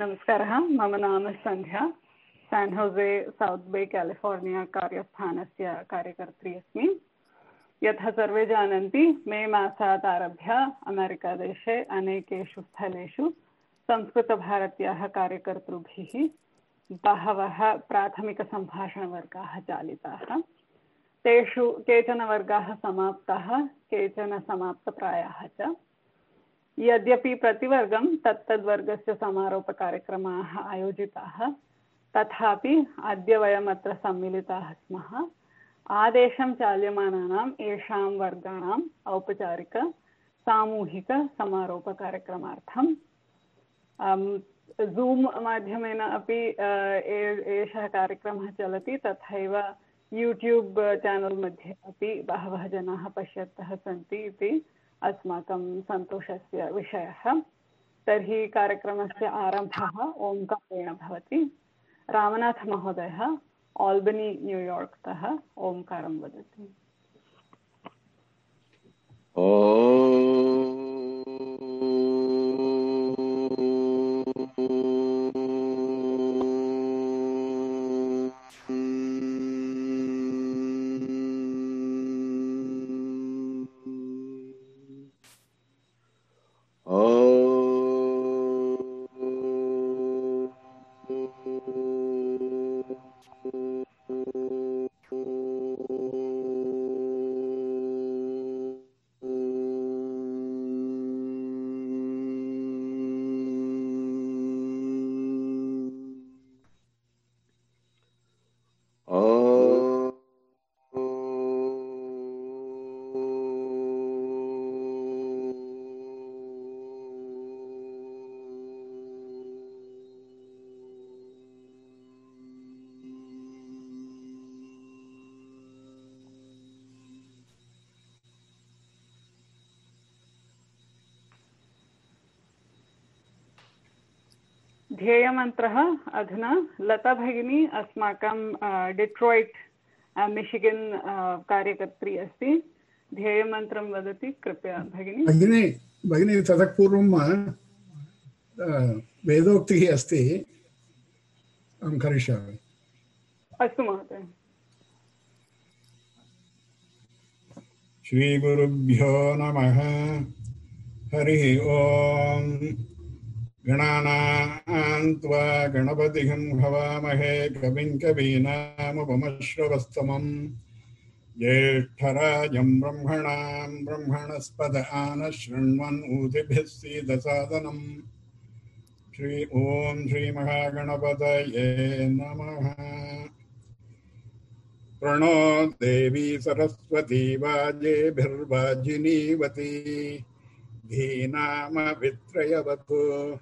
नमस्कारः, मम नाम सन्ध्या सान् होसे सौत् बे केलिफोर्निया कार्यस्थानस्य कार्यकर्त्री अस्मि। यथा सर्वे जानन्ति, मे मासात् आरभ्य अमेरिकादेशे अनेकेषु स्थलेषु संस्कृतभारत्याः कार्यकर्तृभिः बहवः प्राथमिकसम्भाषणवर्गाः चालिताः। तेषु केचन वर्गाः समाप्ताः, केचन च। यद्यपि प्रतिवर्गं तत्तद्वर्गस्य समारोपकार्यक्रमाः आयोजिताः, तथापि अद्य वयम् अत्र सम्मिलिताः स्मः। आदेशं चाल्यमानानाम् येषां वर्गाणाम् औपचारिक सामूहिकसमारोपकार्यक्रमार्थं ज़ूम् माध्यमेन अपि एषः कार्यक्रमः चलति, तथैव यूट्यूब् चानल् मध्ये अपि बहवः जनाः पश्यन्तः सन्ति इति अस्माकं सन्तोषस्य विषयः। तर्हि कार्यक्रमस्य आरम्भः ओङ्कारेण भवति। रामनाथमहोदयः आल्बनी न्यूयार्क्तः ओङ्कारं वदति। ध्येयमन्त्रः अधुना। लता भगिनी अस्माकं डिट्रोइट् मिशिगन् कार्यकर्त्री अस्ति। ध्येयमन्त्रं वदति। कृपया भगिनी। भगिनी भगिनी ततः पूर्वं वेदोक्तिः अस्ति। अहं करिष्यामि। अस्तु महोदय। श्रीगुरुभ्यो नमः। हरिः ओम्। गणानान्त्वा गणपतिहं हवामहे कविं कवीनामुपमश्रवस्तमम्। ज्येष्ठराजं ब्रह्मणां ब्रह्मणस्पद आनः शृण्वन् ऊतिभिः सीदसादनम् श्री ॐ श्रीमहागणपतये नमः। प्रणो देवी सरस्वती वाजेभिर्वाजिनीवती। धीनामवित्रयवतु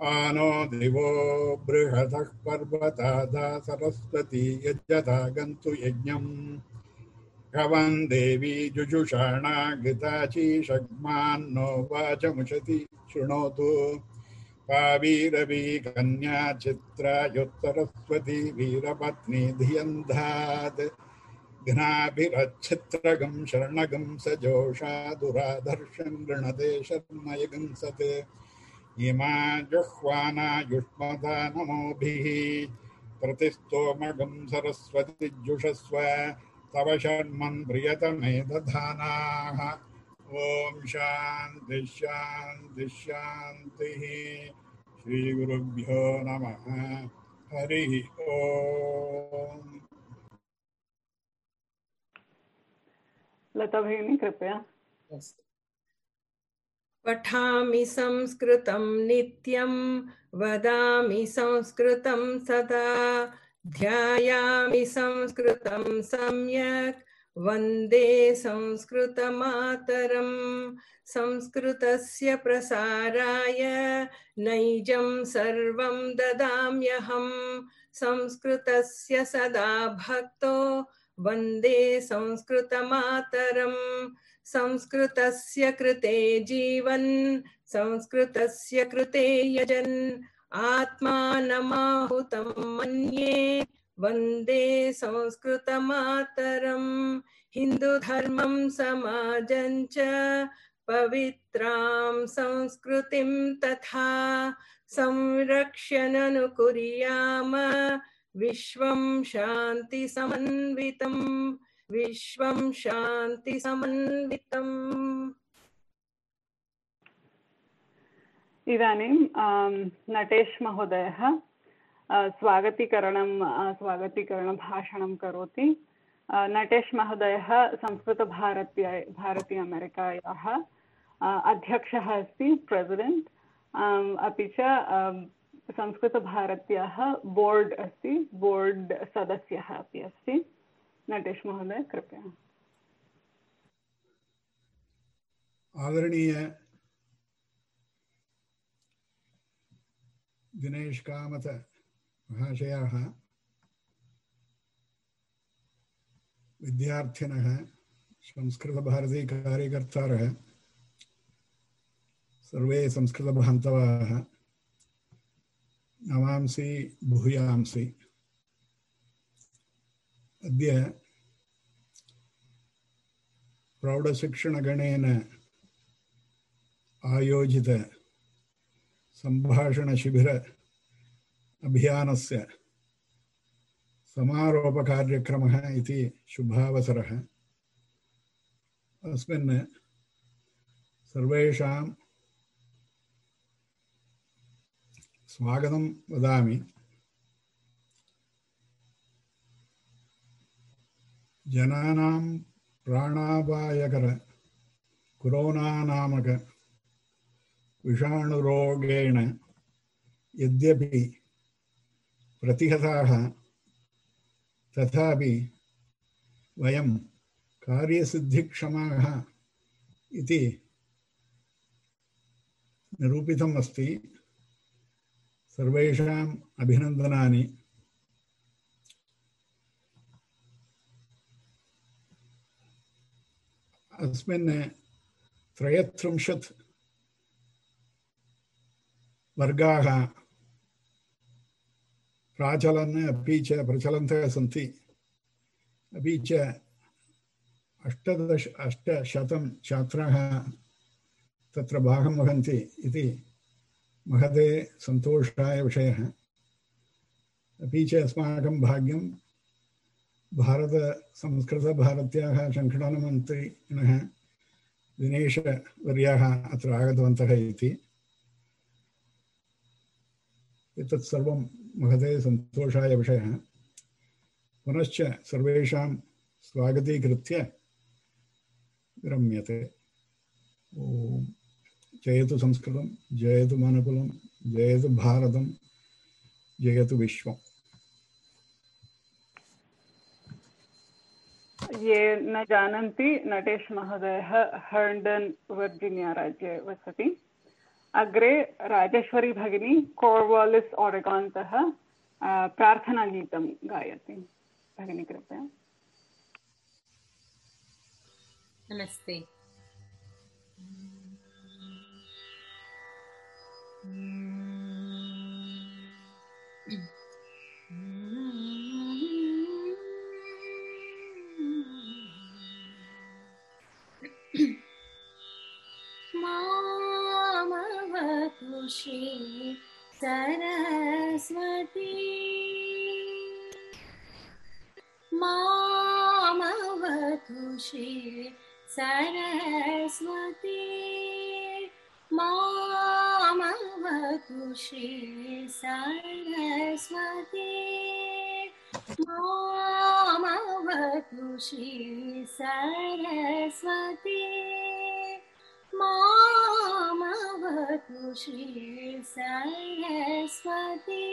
आनो दिवो बृहतः पर्वतादा सरस्वती यज्जता गन्तु यज्ञम्। भवन् देवी जुजुषाणा घृताची षग्मान्नो वाचमुषति। शृणोतु। पावीरवी कन्या चित्रायुत्तरस्वती वीरपत्नी धियन्धात्। घ्नाभिरच्छित्रगं शरणगं सजोषा दुराधर्षं गृणते शर्मयगं सत्। इमा जुह्वाना युष्मता नमोभिः प्रतिस्तोमगं सरस्वतिजुषस्व तव शर्मन् प्रियतमे दधानाः। ॐ शान्ति शान्ति शान्तिः। श्रीगुरुभ्यो नमः। हरिः ॐ लता भगिनी कृपया। पठामि संस्कृतं नित्यं, वदामि संस्कृतं सदा, ध्यायामि संस्कृतं सम्यक्, वंदे संस्कृतमातरम् संस्कृतस्य प्रसाराय नैजं सर्वं ददाम्यहं। संस्कृतस्य सदा भक्तो, वंदे संस्कृतमातरम्। संस्कृतस्य कृते जीवन्, संस्कृतस्य कृते यजन्। आत्मानमाहुतं मन्ये, वंदे संस्कृतमातरम्। हिन्दुधर्मं समाजं च पवित्रां संस्कृतिं तथा संरक्ष्य ननु कुर्याम। विश्वं शान्तिसमन्वितं विश्वं शान्तिसमन्वितम् इदानीं नटेश महोदयः स्वागतीकरणं स्वागतीकरणभाषणं करोति। नटेश महोदयः संस्कृतभारत्या, भारती अमेरिकायाः अध्यक्षः अस्ति, प्रेसिडेण्ट्। अपि च संस्कृतभारत्याः बोर्ड् अस्ति, बोर्ड् सदस्यः अपि अस्ति। नटेश महोदय कृपया। आदरणीय दिनेश कामत महाशयाः विद्यार्थिनः संस्कृतभारती कार्यकर्तारः सर्वे संस्कृतबान्धवाः नमांसि भूयांसि। अद्य प्रौढशिक्षणगणेन आयोजित सम्भाषणशिबिर अभियानस्य समारोपकार्यक्रमः इति शुभावसरः अस्मिन् सर्वेषां स्वागतं वदामि जनानां नामक विषाणुरोगेण यद्यपि प्रतिहताः तथापि वयं कार्यसिद्धिक्षमाः इति निरूपितम् अस्ति। सर्वेषाम् अभिनन्दनानि। अस्मिन् त्रयत्रिंशत् वर्गाः प्राचलन्, अपि च प्रचलन्तः सन्ति। अपि च अष्टदश अष्टशतं छात्राः तत्र भागं वहन्ति इति महते सन्तोषाय विषयः। अपि च अस्माकं भाग्यं भारतसंस्कृतभारत्याः सङ्घटनमन्त्रिणः दिनेशवर्याः अत्र आगतवन्तः इति। एतत् सर्वं महते सन्तोषाय विषयः। पुनश्च सर्वेषां स्वागतीकृत्य विरम्यते। ॐ। जयतु संस्कृतं, जयतु मनुकुलं, जयतु भारतं, जयतु विश्वम्। ये न जानन्ति नटेश महोदयः, हर्ण्डन्, वर्जिनिया राज्ये वसति। अग्रे राजेश्वरी भगिनी, कोर्वालिस् ओरेगान्तः प्रार्थनागीतं गायति। भगिनी, कृपया। नमस्ते। मामवतु श्री सरस्वती। मामवतु श्री सरस्वती। मामवतु श्री सरस्वती। मामवतु श्री सरस्वती। मामवतु श्री सरस्वती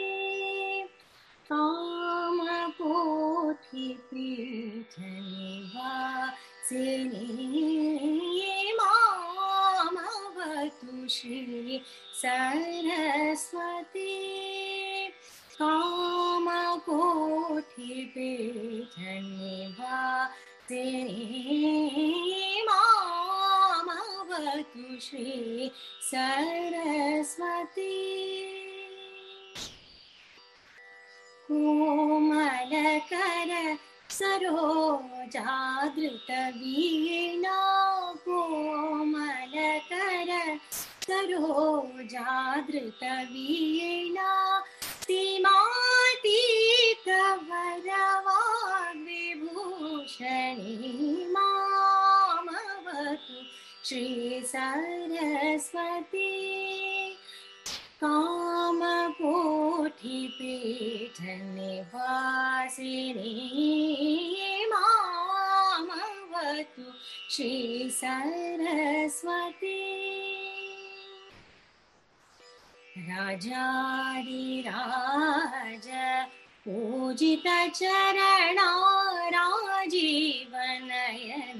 कामकोटिपीठनिवासिनी मामवतु श्री सरस्वती कामकोटिपीठनिवासिनी मामवतु श्री सरस्वती। कोमलकर सरोजादृतवीणा। कोमलकर सरोजादृतवीणा। सीमातीतवरवाग्विभूषणी मामवतु श्रीसरस्वती कामकोटिपीठनिवासिनी मामवतु श्रीसरस्वती। राजादिराज पूजितचरणा राजीवनयना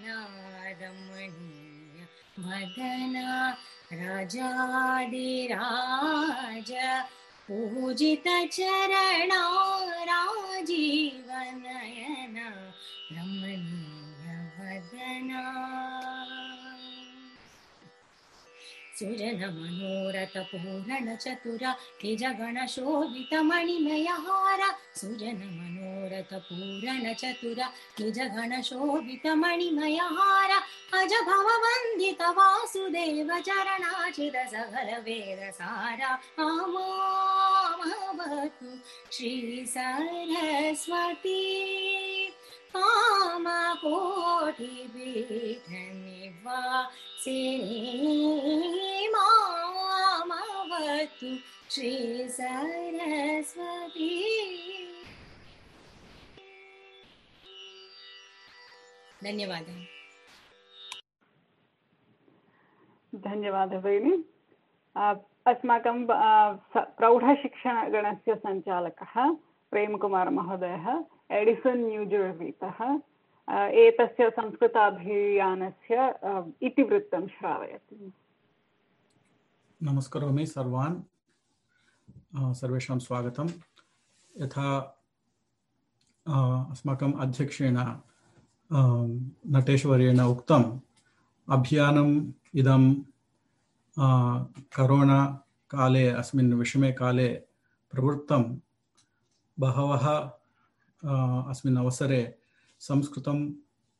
वदना राजादिराज पूजितचरणा राजीवनयना रमणीय वदना सुजनमनोरथ पूरणचतुरा निजगणशोभितमणिमयहार सुजनमनोरथ पूरणचतुरा निजगणशोभितमणिमयहार अज भववन्दित वासुदेव चरणाचित सकल वेदसारा आमामवतु श्रीसरस्वती। कामकोटिपीठनिवासिनी मामवतु श्रीसरस्वती धन्यवादः। धन्यवादः भगिनि अस्माकं प्रौढशिक्षणगणस्य सञ्चालकः प्रेमकुमारमहोदयः। एडिसन् न्यूजर्सीतः एतस्य संस्कृताभियानस्य इतिवृत्तं श्रावयति। नमस्करोमि सर्वान्। सर्वेषां स्वागतं यथा अस्माकम् अध्यक्षेण नटेशवर्येण उक्तम्, अभियानम् इदं करोना काले, अस्मिन् विषमे काले प्रवृत्तं। बहवः अस्मिन् अवसरे संस्कृतं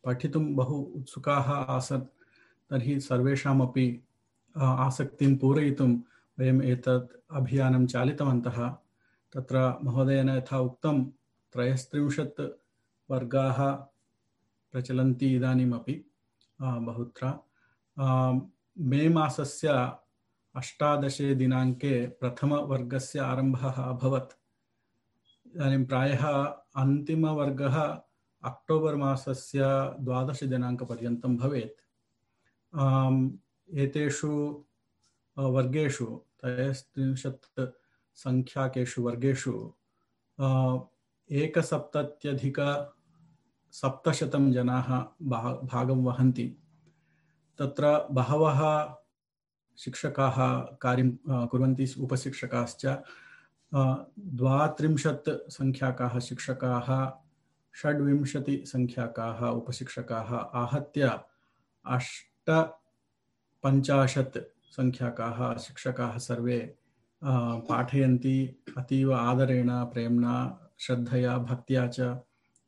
पठितुं बहु उत्सुकाः आसन्, तर्हि सर्वेषामपि आसक्तिं पूरयितुं वयम् एतत् अभियानं चालितवन्तः। तत्र महोदयेन यथा उक्तं, त्रयस्त्रिंशत् वर्गाः प्रचलन्ति इदानीमपि बहुत्र। मे मासस्य अष्टादशे दिनाङ्के प्रथमवर्गस्य आरम्भः अभवत्। इदानीं प्रायः अन्तिमवर्गः अक्टोबर् मासस्य द्वादशदिनाङ्कपर्यन्तं भवेत्। एतेषु वर्गेषु, त्रयस्त्रिंशत् सङ्ख्याकेषु वर्गेषु एकसप्तत्यधिकसप्तशतं जनाः भा भागं वहन्ति। तत्र बहवः शिक्षकाः कार्यं कुर्वन्ति, उपशिक्षकाश्च। द्वात्रिंशत् सङ्ख्याकाः शिक्षकाः षड्विंशतिसङ्ख्याकाः उपशिक्षकाः, आहत्य अष्टपञ्चाशत् सङ्ख्याकाः शिक्षकाः सर्वे पाठयन्ति अतीव आदरेण, प्रेम्णा, श्रद्धया, भक्त्या च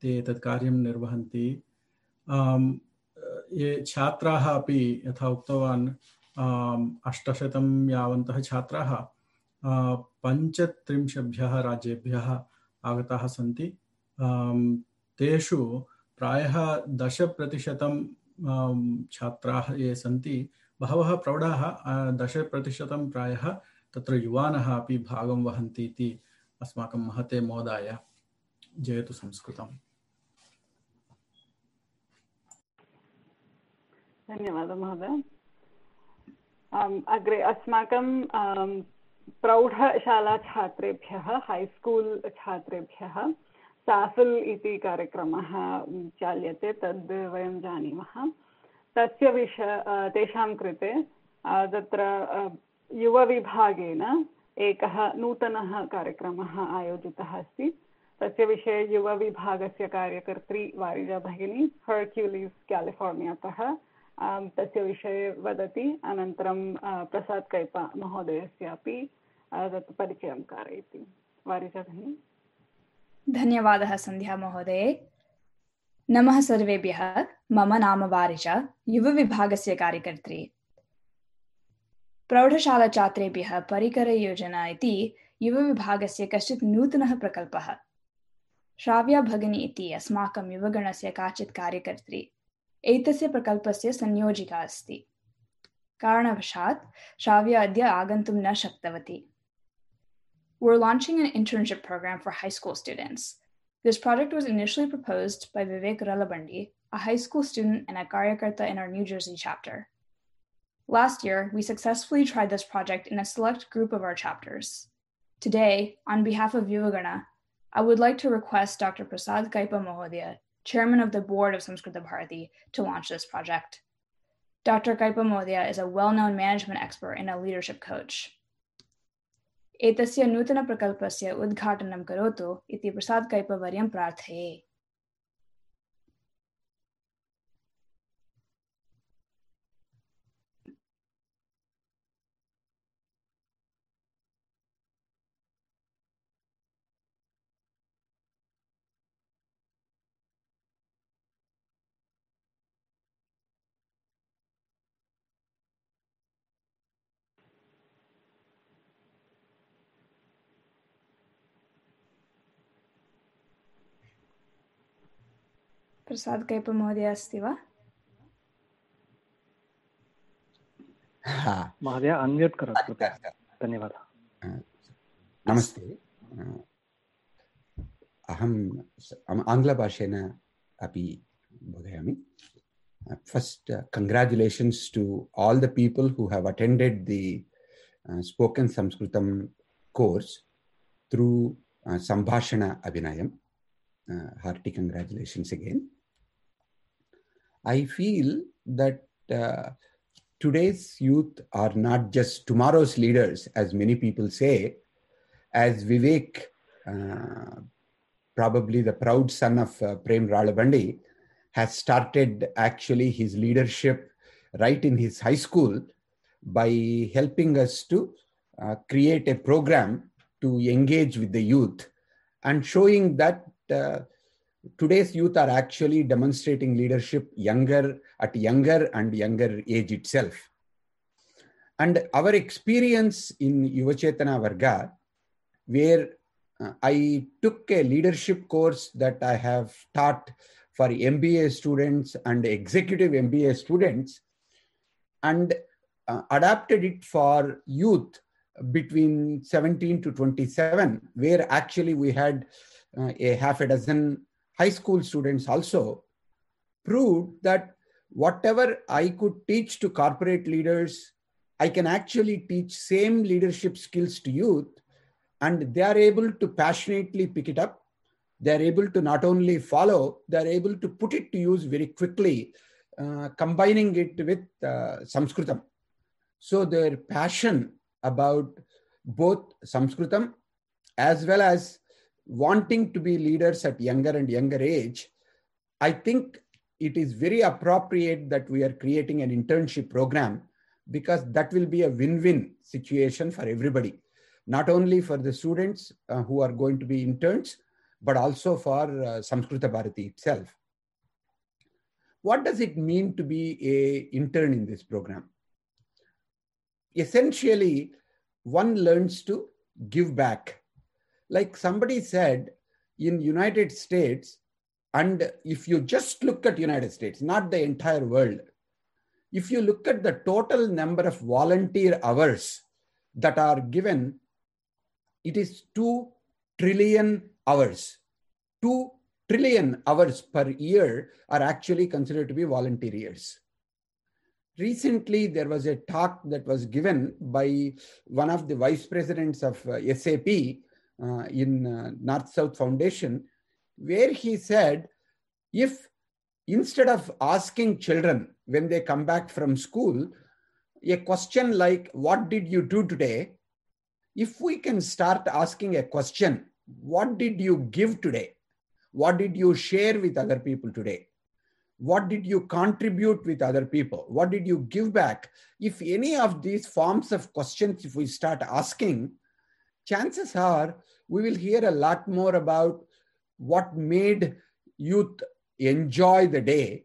ते एतत् कार्यं निर्वहन्ति। ये छात्राः अपि यथा उक्तवान् अष्टशतं यावन्तः छात्राः पञ्चत्रिंशभ्यः आगताः सन्ति। आम्, तेषु प्रायः दशप्रतिशतं आम्, छात्राः ये सन्ति बहवः प्रौढाः अ, दशप्रतिशतं प्रायः युवानः अपि भागं वहन्ति इति अस्माकं महते मोदाय जयतु संस्कृतम्। धन्यवादः महोदय। अग्रे अस्माकं प्रौढशालाछात्रेभ्यः हैस्कूल् छात्रेभ्यः साफल् इति कार्यक्रमः चाल्यते, तद् वयं जानीमः। तस्य विष तेषां कृते तत्र युवविभागेन एकः नूतनः कार्यक्रमः आयोजितः अस्ति। तस्य विषये युवविभागस्य कार्यकर्त्री वारिजा भगिनी हर्क्युलीस् केलिफोर्नियातः तस्य विषये वदति, अनन्तरं प्रसाद् कैपा महोदयस्यापि तत् परिचयं कारयति। वारिजा भगिनी धन्यवादः सन्ध्या महोदये। नमः सर्वेभ्यः। मम नाम वारिजा युवविभागस्य कार्यकर्त्री। प्रौढशालाछात्रेभ्यः परिकरयोजना इति युवविभागस्य कश्चित् नूतनः प्रकल्पः। श्राव्या भगिनी इति अस्माकं युवगणस्य काचित् कार्यकर्त्री। एतस्य प्रकल्पस्य संयोजिका अस्ति कारणवशात् श्राव्या अद्य आगन्तुं न शक्तवती We're launching an internship program for high school students. This project was initially proposed by Vivek Ralabandi, a high school student and a Karyakarta in our New Jersey chapter. Last year, we successfully tried this project in a select group of our chapters. Today, on behalf of Yuvagana, I would like to request Dr. Prasad Kaipa Mohodaya, chairman of the board of Samskrita Bharati, to launch this project. Dr. Kaipa Mohodaya is a well known management expert and a leadership coach. एतस्य नूतनप्रकल्पस्य उद्घाटनं करोतु इति प्रसाद कैपवर्यं प्रार्थये प्रसाद cap महोदय अस्ति वा? महोदय unmute करोतु। धन्यवादः। नमस्ते। अहम् आङ्ग्लभाषेण अपि बोधयामि। First congratulations to all the people who have attended the spoken संस्कृतं course through Sambhashana Uh, hearty congratulations again. I feel that uh, today's youth are not just tomorrow's leaders, as many people say, as Vivek, uh, probably the proud son of uh, Prem Ralabandi, has started actually his leadership right in his high school by helping us to uh, create a program to engage with the youth and showing that uh, today's youth are actually demonstrating leadership younger at younger and younger age itself. And our experience in yuvachetana varga where uh, i took a leadership course that i have taught for mba students and executive mba students and uh, adapted it for youth between 17 to 27 where actually we had uh, a half a dozen high school students also proved that whatever I could teach to corporate leaders, I can actually teach same leadership skills to youth, and they are able to passionately pick it up. They are able to not only follow, they are able to put it to use very quickly, uh, combining it with uh, Sanskritam. So their passion about both Sanskritam as well as wanting to be leaders at younger and younger age, I think it is very appropriate that we are creating an internship program because that will be a win-win situation for everybody, not only for the students uh, who are going to be interns, but also for uh, Samskrita Bharati itself. What does it mean to be a intern in this program? Essentially, one learns to give back like somebody said in united states and if you just look at united states not the entire world if you look at the total number of volunteer hours that are given it is 2 trillion hours. 2 trillion hours per year are actually considered to be volunteer years. Recently there was a talk that was given by one of the vice presidents of uh, sap in uh, North South Foundation, where he said, if instead of asking children when they come back from school, a question like, What did you do today? If we can start asking a question, What did you give today? What did you share with other people today? What did you contribute with other people? What did you give back? If any of these forms of questions, if we start asking, chances are we will hear a lot more about what made youth enjoy the day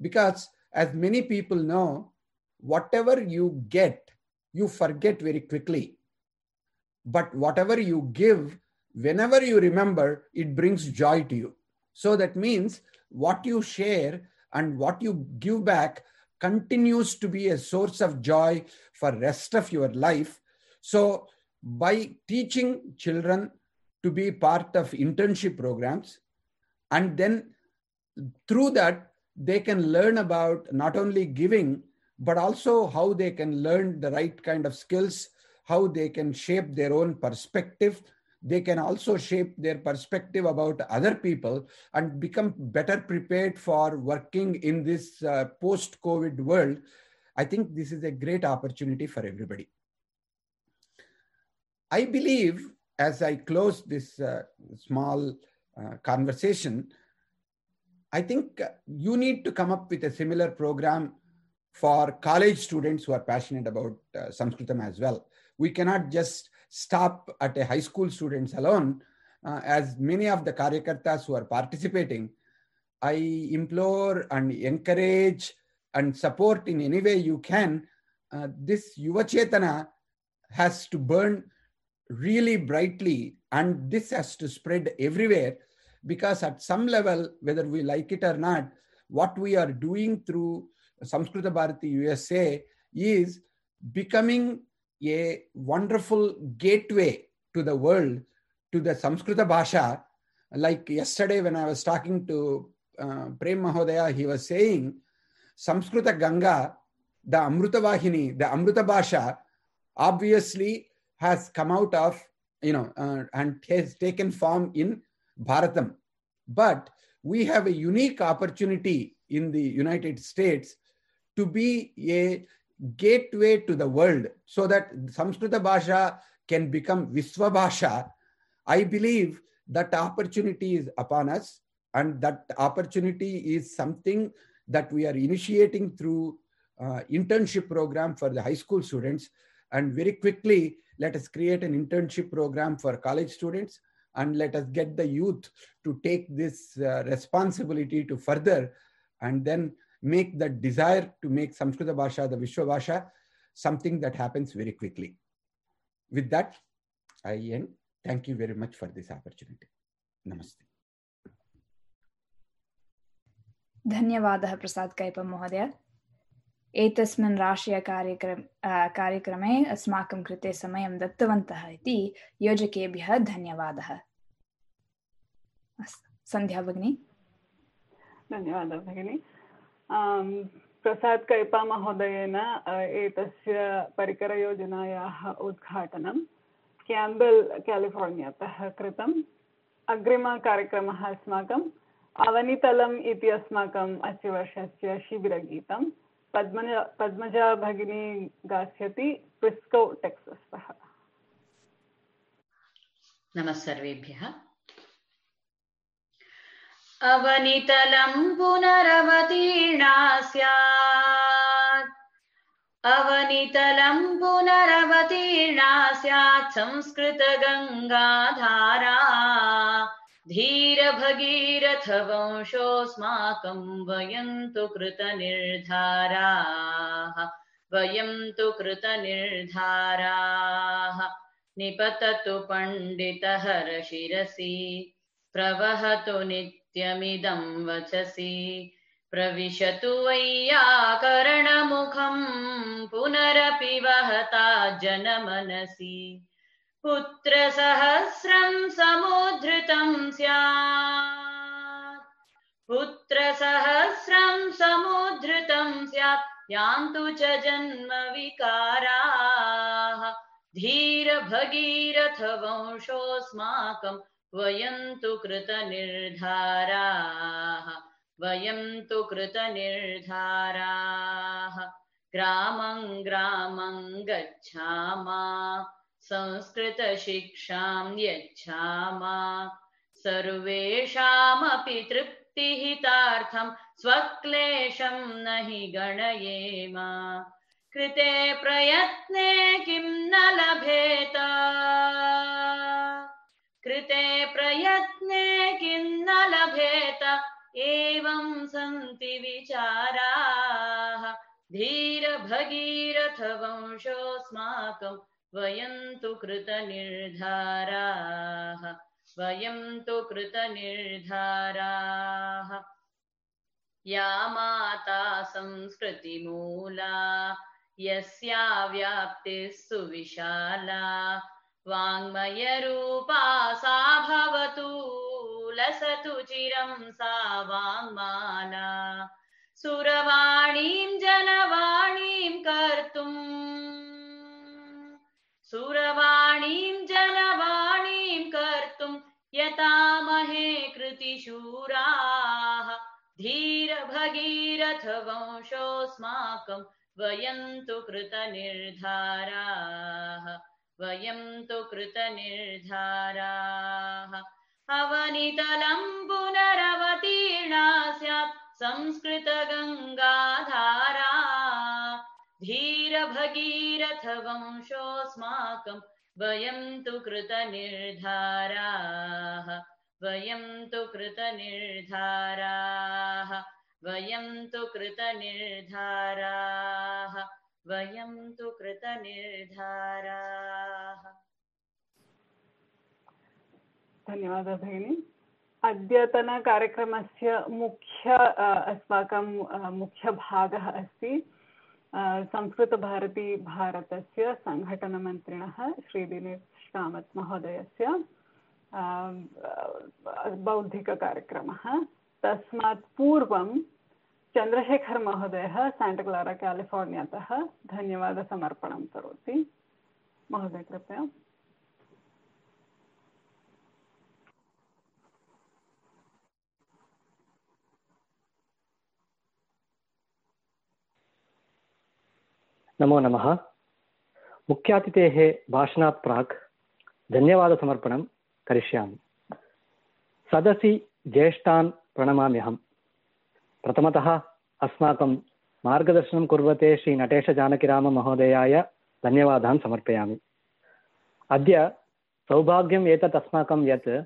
because as many people know whatever you get you forget very quickly. But whatever you give, whenever you remember, it brings joy to you. So that means what you share and what you give back continues to be a source of joy for rest of your life. So by teaching children to be part of internship programs, and then through that they can learn about not only giving but also how they can learn the right kind of skills how they can shape their own perspective. They can also shape their perspective about other people and become better prepared for working in this uh, post covid world. I think this is a great opportunity for everybody i believe as i close this uh, small uh, conversation I think you need to come up with a similar program for college students who are passionate about uh, Sanskritam as well. We cannot just stop at a high school students alone. Uh, as many of the karyakartas who are participating, I implore and encourage and support in any way you can. Uh, this Yuva Chetana has to burn really brightly and this has to spread everywhere because at some level, whether we like it or not, what we are doing through Samskrita Bharati USA is becoming a wonderful gateway to the world, to the Samskrita Bhasha. Like yesterday, when I was talking to uh, Prem Mahodaya, he was saying Samskrita Ganga, the Amruta Vahini, the Amruta Bhasha, obviously has come out of, you know, uh, and has taken form in Bharatam. But we have a unique opportunity in the United States to be a gateway to the world so that Samskrita Bhasha can become Visva Bhasha. I believe that opportunity is upon us and that opportunity is something that we are initiating through uh, internship program for the high school students and very quickly let us create an internship program for college students and let us get the youth to take this uh, responsibility to further and then make the desire to make Samskrita Bhasha, the Vishwa Bhasha, something that happens very quickly. With that, I end. Thank you very much for this opportunity. Namaste. धन्यवादः Prasad cap महोदय एतस्मिन् राष्ट्रीयकार्यक्रम कार्यक्रमे अस्माकं कृते समयं दत्तवन्तः इति योजकेभ्यः धन्यवादः। सन्ध्या भगिनी। धन्यवादः भगिनी। प्रसाद् कैपा महोदयेन एतस्य परिकरयोजनायाः उद्घाटनं क्याम्बेल् केलिफोर्नियातः कृतम्। अग्रिमकार्यक्रमः अस्माकम् अवनितलम् इति अस्माकम् अस्य वर्षस्य शिबिरगीतं पद्मजा पद्मजा भगिनी गास्यति प्रिस्कौ टेक्सस्तः नमः सर्वेभ्यः अवनितलं पुनरवतीर्णा स्यात् अवनितलं पुनरवतीर्णा स्यात् संस्कृतगङ्गाधारा। धीरभगीरथवंशोऽस्माकं वयं तु कृतनिर्धाराः वयं तु कृतनिर्धाराः। निपततु पण्डितहरशिरसि, प्रवहतु नित्यमिदं वचसि, प्रविशतु वैयाकरणमुखं पुनरपि वहता जनमनसि। पुत्रसहस्रं समुद्धृतं स्यात्। पुत्रसहस्रं समुद्धृतं स्यात्, यान्तु च जन्मविकाराः। धीरभगीरथवंशोऽस्माकं वयं तु कृतनिर्धाराः। वयं तु कृतनिर्धाराः। ग्रामं ग्रामं गच्छामा। संस्कृतशिक्षां यच्छामा। सर्वेषामपि तृप्तिहितार्थं स्वक्लेशं न हि गणयेम। कृते प्रयत्ने किं न लभेत? कृते प्रयत्ने किं न लभेत? एवं सन्ति विचाराः। धीरभगीरथवंशोऽस्माकं वयं तु कृतनिर्धाराः वयं तु कृतनिर्धाराः। या माता संस्कृतिमूला, यस्या व्याप्तिः सुविशाला, वाङ्मयरूपा सा भवतु, लसतु चिरं सा वाङ्माला सुरवाणीं, जनवाणीं कर्तुम् सुरवाणीं जनवाणीं कर्तुं यतामहे कृतिशूराः। धीरभगीरथवंशोऽस्माकं वयं तु कृतनिर्धाराः। वयं तु कृतनिर्धाराः। अवनितलं पुनरवतीर्णा स्यात् संस्कृतगङ्गाधारा। धीरभगीरथवंशोऽस्माकं वयं तु कृतनिर्धाराः, वयं तु कृतनिर्धाराः, वयं तु कृतनिर्धाराः, वयं तु कृतनिर्धाराः। धन्यवादः भगिनि। अद्यतनकार्यक्रमस्य मुख्य अस्माकं मुख्यभागः अस्ति। श्री सङ्घटनमन्त्रिणः श्रीदिनेश कामत् महोदयस्य बौद्धिककार्यक्रमः। तस्मात् पूर्वं चन्द्रशेखर महोदयः साण्टक्लारा केलिफोर्नियातः धन्यवादसमर्पणं करोति। महोदय, कृपया। नमो नमः। मुख्यातिथेः भाषणात् प्राक् धन्यवादसमर्पणं करिष्यामि। सदसि ज्येष्ठान् प्रणमाम्यहं। प्रथमतः अस्माकं मार्गदर्शनं कुर्वते श्रीनटेशजानकिराममहोदयाय धन्यवादान् समर्पयामि। अद्य सौभाग्यम् एतत् अस्माकं यत्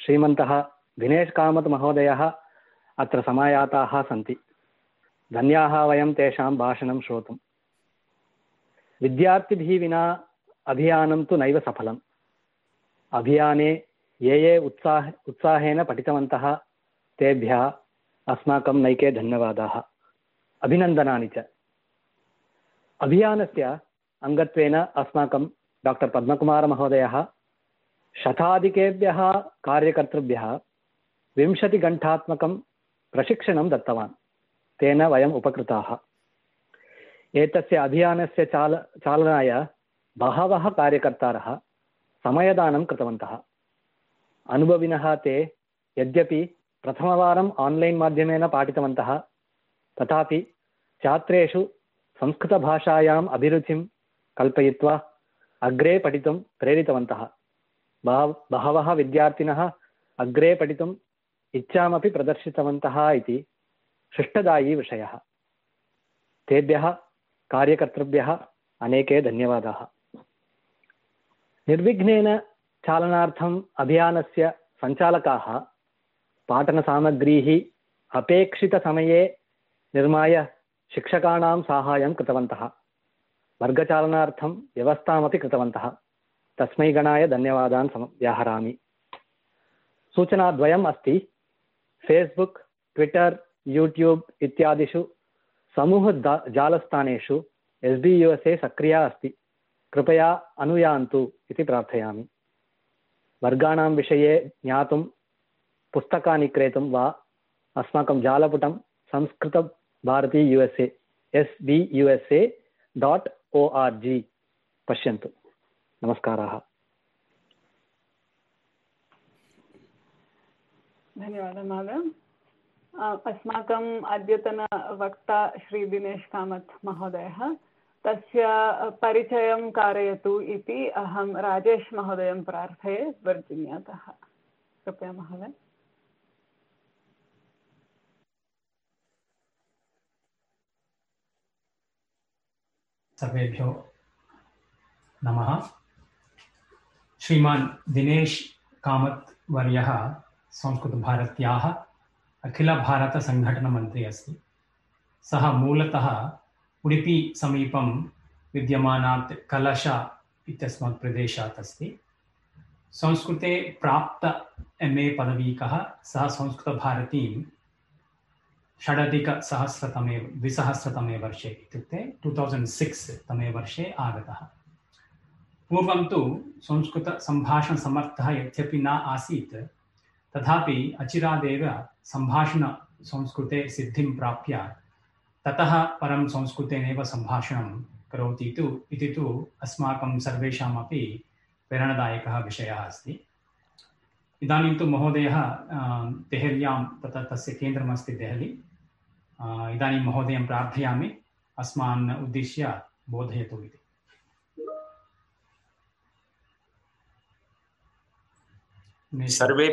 श्रीमन्तः दिनेश कामत् महोदयः अत्र समायाताः सन्ति। धन्याः वयं तेषां भाषणं श्रोतुम्। विद्यार्थिभिः विना अभियानं तु नैव सफलम्। अभियाने ये ये उत्साह, उत्साहेन पठितवन्तः, तेभ्यः अस्माकं नैके धन्यवादाः। अभिनन्दनानि च। अभियानस्य अङ्गत्वेन अस्माकं डाक्टर् पद्मकुमारमहोदयः, शताधिकेभ्यः कार्यकर्तृभ्यः विंशतिघण्टात्मकं प्रशिक्षणं दत्तवान्। तेन वयम् उपकृताः। एतस्य अभियानस्य चाल, चालनाय बहवः कार्यकर्तारः समयदानं कृतवन्तः। अनुभविनः ते यद्यपि प्रथमवारम् आन्लैन् माध्यमेन पाठितवन्तः, तथापि छात्रेषु संस्कृतभाषायाम् अभिरुचिं कल्पयित्वा अग्रे पठितुं प्रेरितवन्तः। बहव, बहवः विद्यार्थिनः अग्रे पठितुम् इच्छामपि प्रदर्शितवन्तः इति शिष्टदायी विषयः। तेभ्यः कार्यकर्तृभ्यः अनेके धन्यवादाः। निर्विघ्नेन चालनार्थम् अभियानस्य सञ्चालकाः पाठनसामग्रीः अपेक्षितसमये निर्माय शिक्षकाणां साहाय्यं कृतवन्तः। वर्गचालनार्थं व्यवस्थामपि कृतवन्तः। तस्मै गणाय धन्यवादान् सम व्याहरामि। सूचनाद्वयम् अस्ति। फेस्बुक् ट्विटर् यूट्यूब् इत्यादिषु समूह जालस्थानेषु S B you S A सक्रिया अस्ति। कृपया अनुयान्तु इति प्रार्थयामि। वर्गाणां विषये ज्ञातुं पुस्तकानि क्रेतुं वा अस्माकं जालपुटं Samskrita Bharati U S A O R G पश्यन्तु। नमस्काराः। धन्यवादः अ, अस्माकम् अद्यतनवक्ता श्रीदिनेश कामत् महोदयः, तस्य परिचयं कारयतु इति अहं राजेश महोदयं प्रार्थये वर्जिनियातः। कृपया महोदय। सर्वेभ्यो नमः। श्रीमान् दिनेश कामत् वर्यः, संस्कृतभारत्याः अखिलभारतसङ्घटनमन्त्री अस्ति। सः मूलतः उडुपि समीपं विद्यमानात् कलश इत्यस्मात् प्रदेशात् अस्ति। संस्कृते प्राप्त एम् ए पदवीकः सः संस्कृतभारतीं षडधिकसहस्रतमे द्विसहस्रतमे वर्षे इत्युक्ते टु तौसण्ड् सिक्स् तमे वर्षे आगतः। पूर्वं तु संस्कृतसम्भाषणसमर्थः यद्यपि न आसीत् तथापि अचिरादेव सम्भाषणसंस्कृते सिद्धिं प्राप्य ततः परं संस्कृतेनैव सम्भाषणं करोति तु इति तु अस्माकं सर्वेषामपि प्रेरणादायकः विषयः अस्ति। इदानीं तु महोदयः देहल्यां तत्र तस्य केन्द्रमस्ति देहली। इदानीं महोदयं प्रार्थयामि, अस्मान् उद्दिश्य बोधयतु इति। सर्वे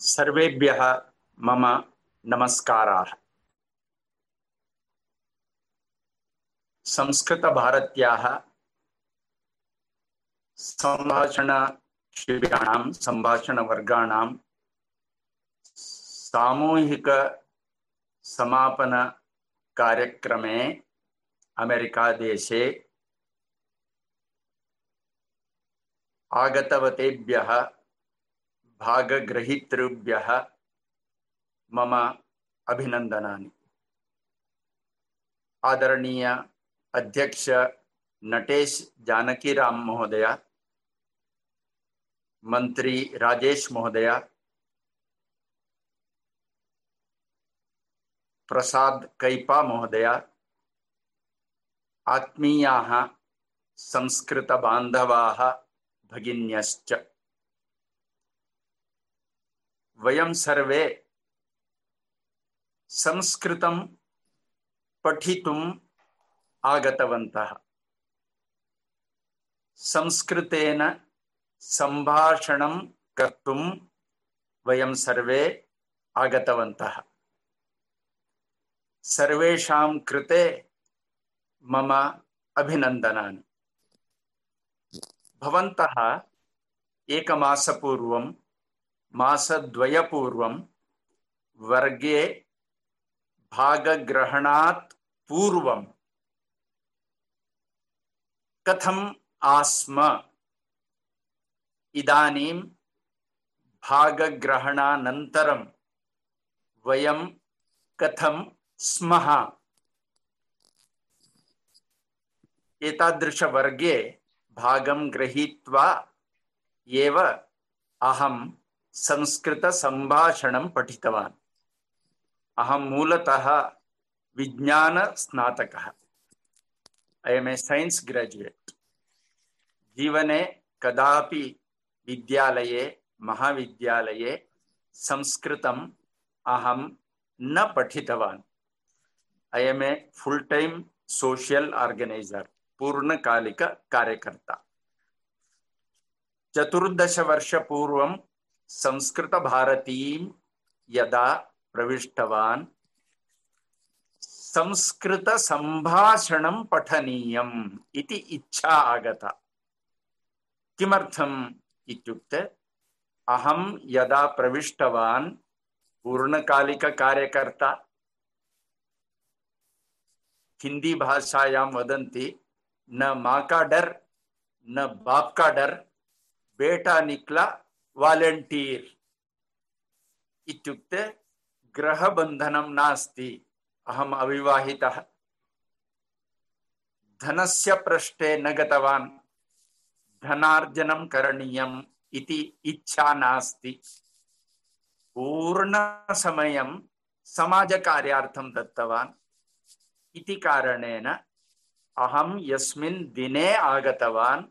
सर्वेभ्यः मम नमस्काराः। संस्कृतभारत्याः सम्भाषणशिबिराणां सम्भाषणवर्गाणां सामूहिकसमापनकार्यक्रमे अमेरिकादेशे आगतवतेभ्यः भागग्रहीतृभ्यः मम अभिनन्दनानि। आदरणीय अध्यक्ष नटेश जानकीराम महोदय, मंत्री राजेश महोदय, प्रसाद कैपा महोदय, आत्मीयाः संस्कृतबान्धवाः भगिन्यश्च। वयं सर्वे संस्कृतं पठितुम् आगतवन्तः। संस्कृतेन सम्भाषणं कर्तुं वयं सर्वे आगतवन्तः। सर्वेषां कृते मम अभिनन्दनानि। भवन्तः एकमासपूर्वं मासद्वयपूर्वं वर्गे भागग्रहणात् पूर्वं कथम् आस्म? इदानीं भागग्रहणानन्तरं वयं कथं स्मः? एतादृशवर्गे भागं गृहीत्वा एव अहं संस्कृतसम्भाषणं पठितवान्। अहं मूलतः विज्ञानस्नातकः। I am a science graduate जीवने कदापि विद्यालये, महाविद्यालये संस्कृतम् अहं न पठितवान्। I am a full time social organiser पूर्णकालिककार्यकर्ता। चतुर्दशवर्षपूर्वं संस्कृतभारतीं यदा प्रविष्टवान्, संस्कृतसम्भाषणं पठनीयम् इति इच्छा आगता। किमर्थम् इत्युक्ते, अहं यदा प्रविष्टवान् हिंदी भाषायां वदन्ति, न माँ का डर न बाप का डर बेटा निकला वालंटीर। इत्युक्ते ग्रहबन्धनं नास्ति। अहम् अविवाहितः। धनस्य पृष्ठे न गतवान्। धनार्जनं करणीयम् इति इच्छा नास्ति। पूर्णसमयं समाजकार्यार्थं दत्तवान्। इति कारणेन अहं यस्मिन् दिने आगतवान्।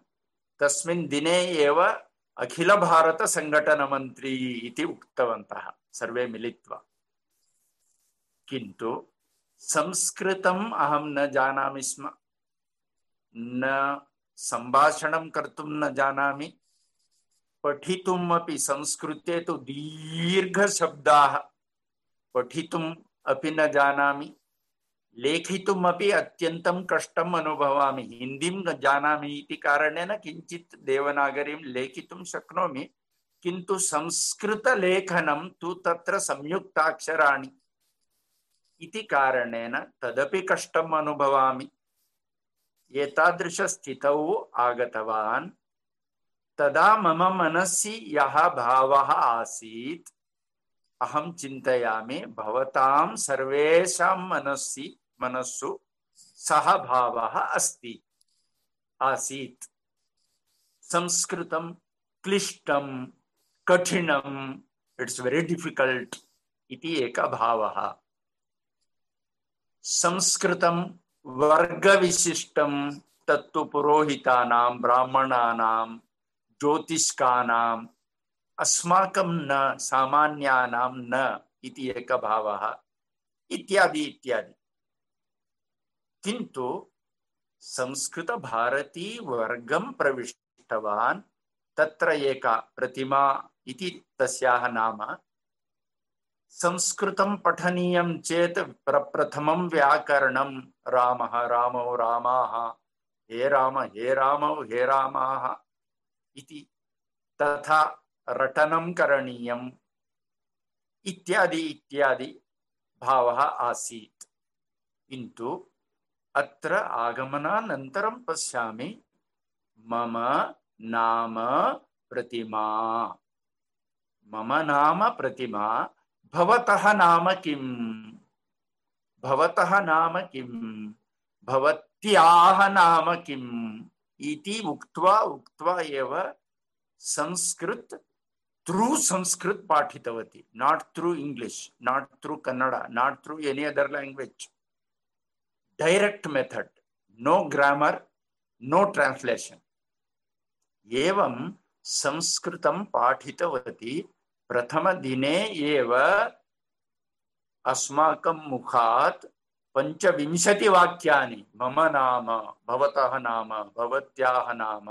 तस्मिन् दिने एव अखिलभारतसङ्घटनमन्त्री इति उक्तवन्तः, सर्वे मिलित्वा। किन्तु संस्कृतम् अहं न जानामि स्म। न सम्भाषणं कर्तुं न जानामि। पठितुम् अपि संस्कृते तु दीर्घशब्दाः। पठितुम् अपि न जानामि। लेखितुमपि अत्यन्तं कष्टम् अनुभवामि। हिन्दीं जानामि इति कारणेन किञ्चित् देवनागरीं लेखितुं शक्नोमि। किन्तु संस्कृतलेखनं तु तत्र संयुक्ताक्षराणि इति कारणेन तदपि कष्टम् अनुभवामि। एतादृशस्थितौ आगतवान्। तदा मम मनसि यः भावः आसीत्, अहं चिन्तयामि, भवतां सर्वेषां मनसि मनस्सु सः भावः अस्ति। आसीत्। संस्कृतं क्लिष्टं कठिनम् इट्स् वेरि डिफिकल्ट् इति एकः भावः। संस्कृतं वर्गविशिष्टं तत्तु पुरोहितानां, ब्राह्मणानां ज्योतिष्कानाम् अस्माकं न, सामान्यानां न इति एकः भावः। इत्यादि इत्यादि। किन्तु संस्कृतभारती वर्गं प्रविष्टवान् तत्र एका प्रतिमा इति तस्याः नाम। संस्कृतं पठनीयं चेत् प्रप्रथमं व्याकरणं रामः, रामौ, रामाः, हे राम, हे रामौ, हे रामाः इति तथा रटनं करणीयम् इत्यादि इत्यादि भावः आसीत्। किन्तु अत्र आगमनानन्तरं पश्यामि। मम नाम प्रतिमा। मम नाम प्रतिमा। भवतः नाम किम्? भवतः नाम किम्? भवत्याः नाम किम्? इति उक्त्वा उक्त्वा एव Sanskrit through Sanskrit पाठितवती। Not through English not through Kannada not through any other language direct method no grammar no translation एवं संस्कृतं पाठितवती प्रथमदिने एव अस्माकं मुखात् पञ्चविंशतिवाक्यानि। मम नाम, भवतः नाम, भवत्याः नाम,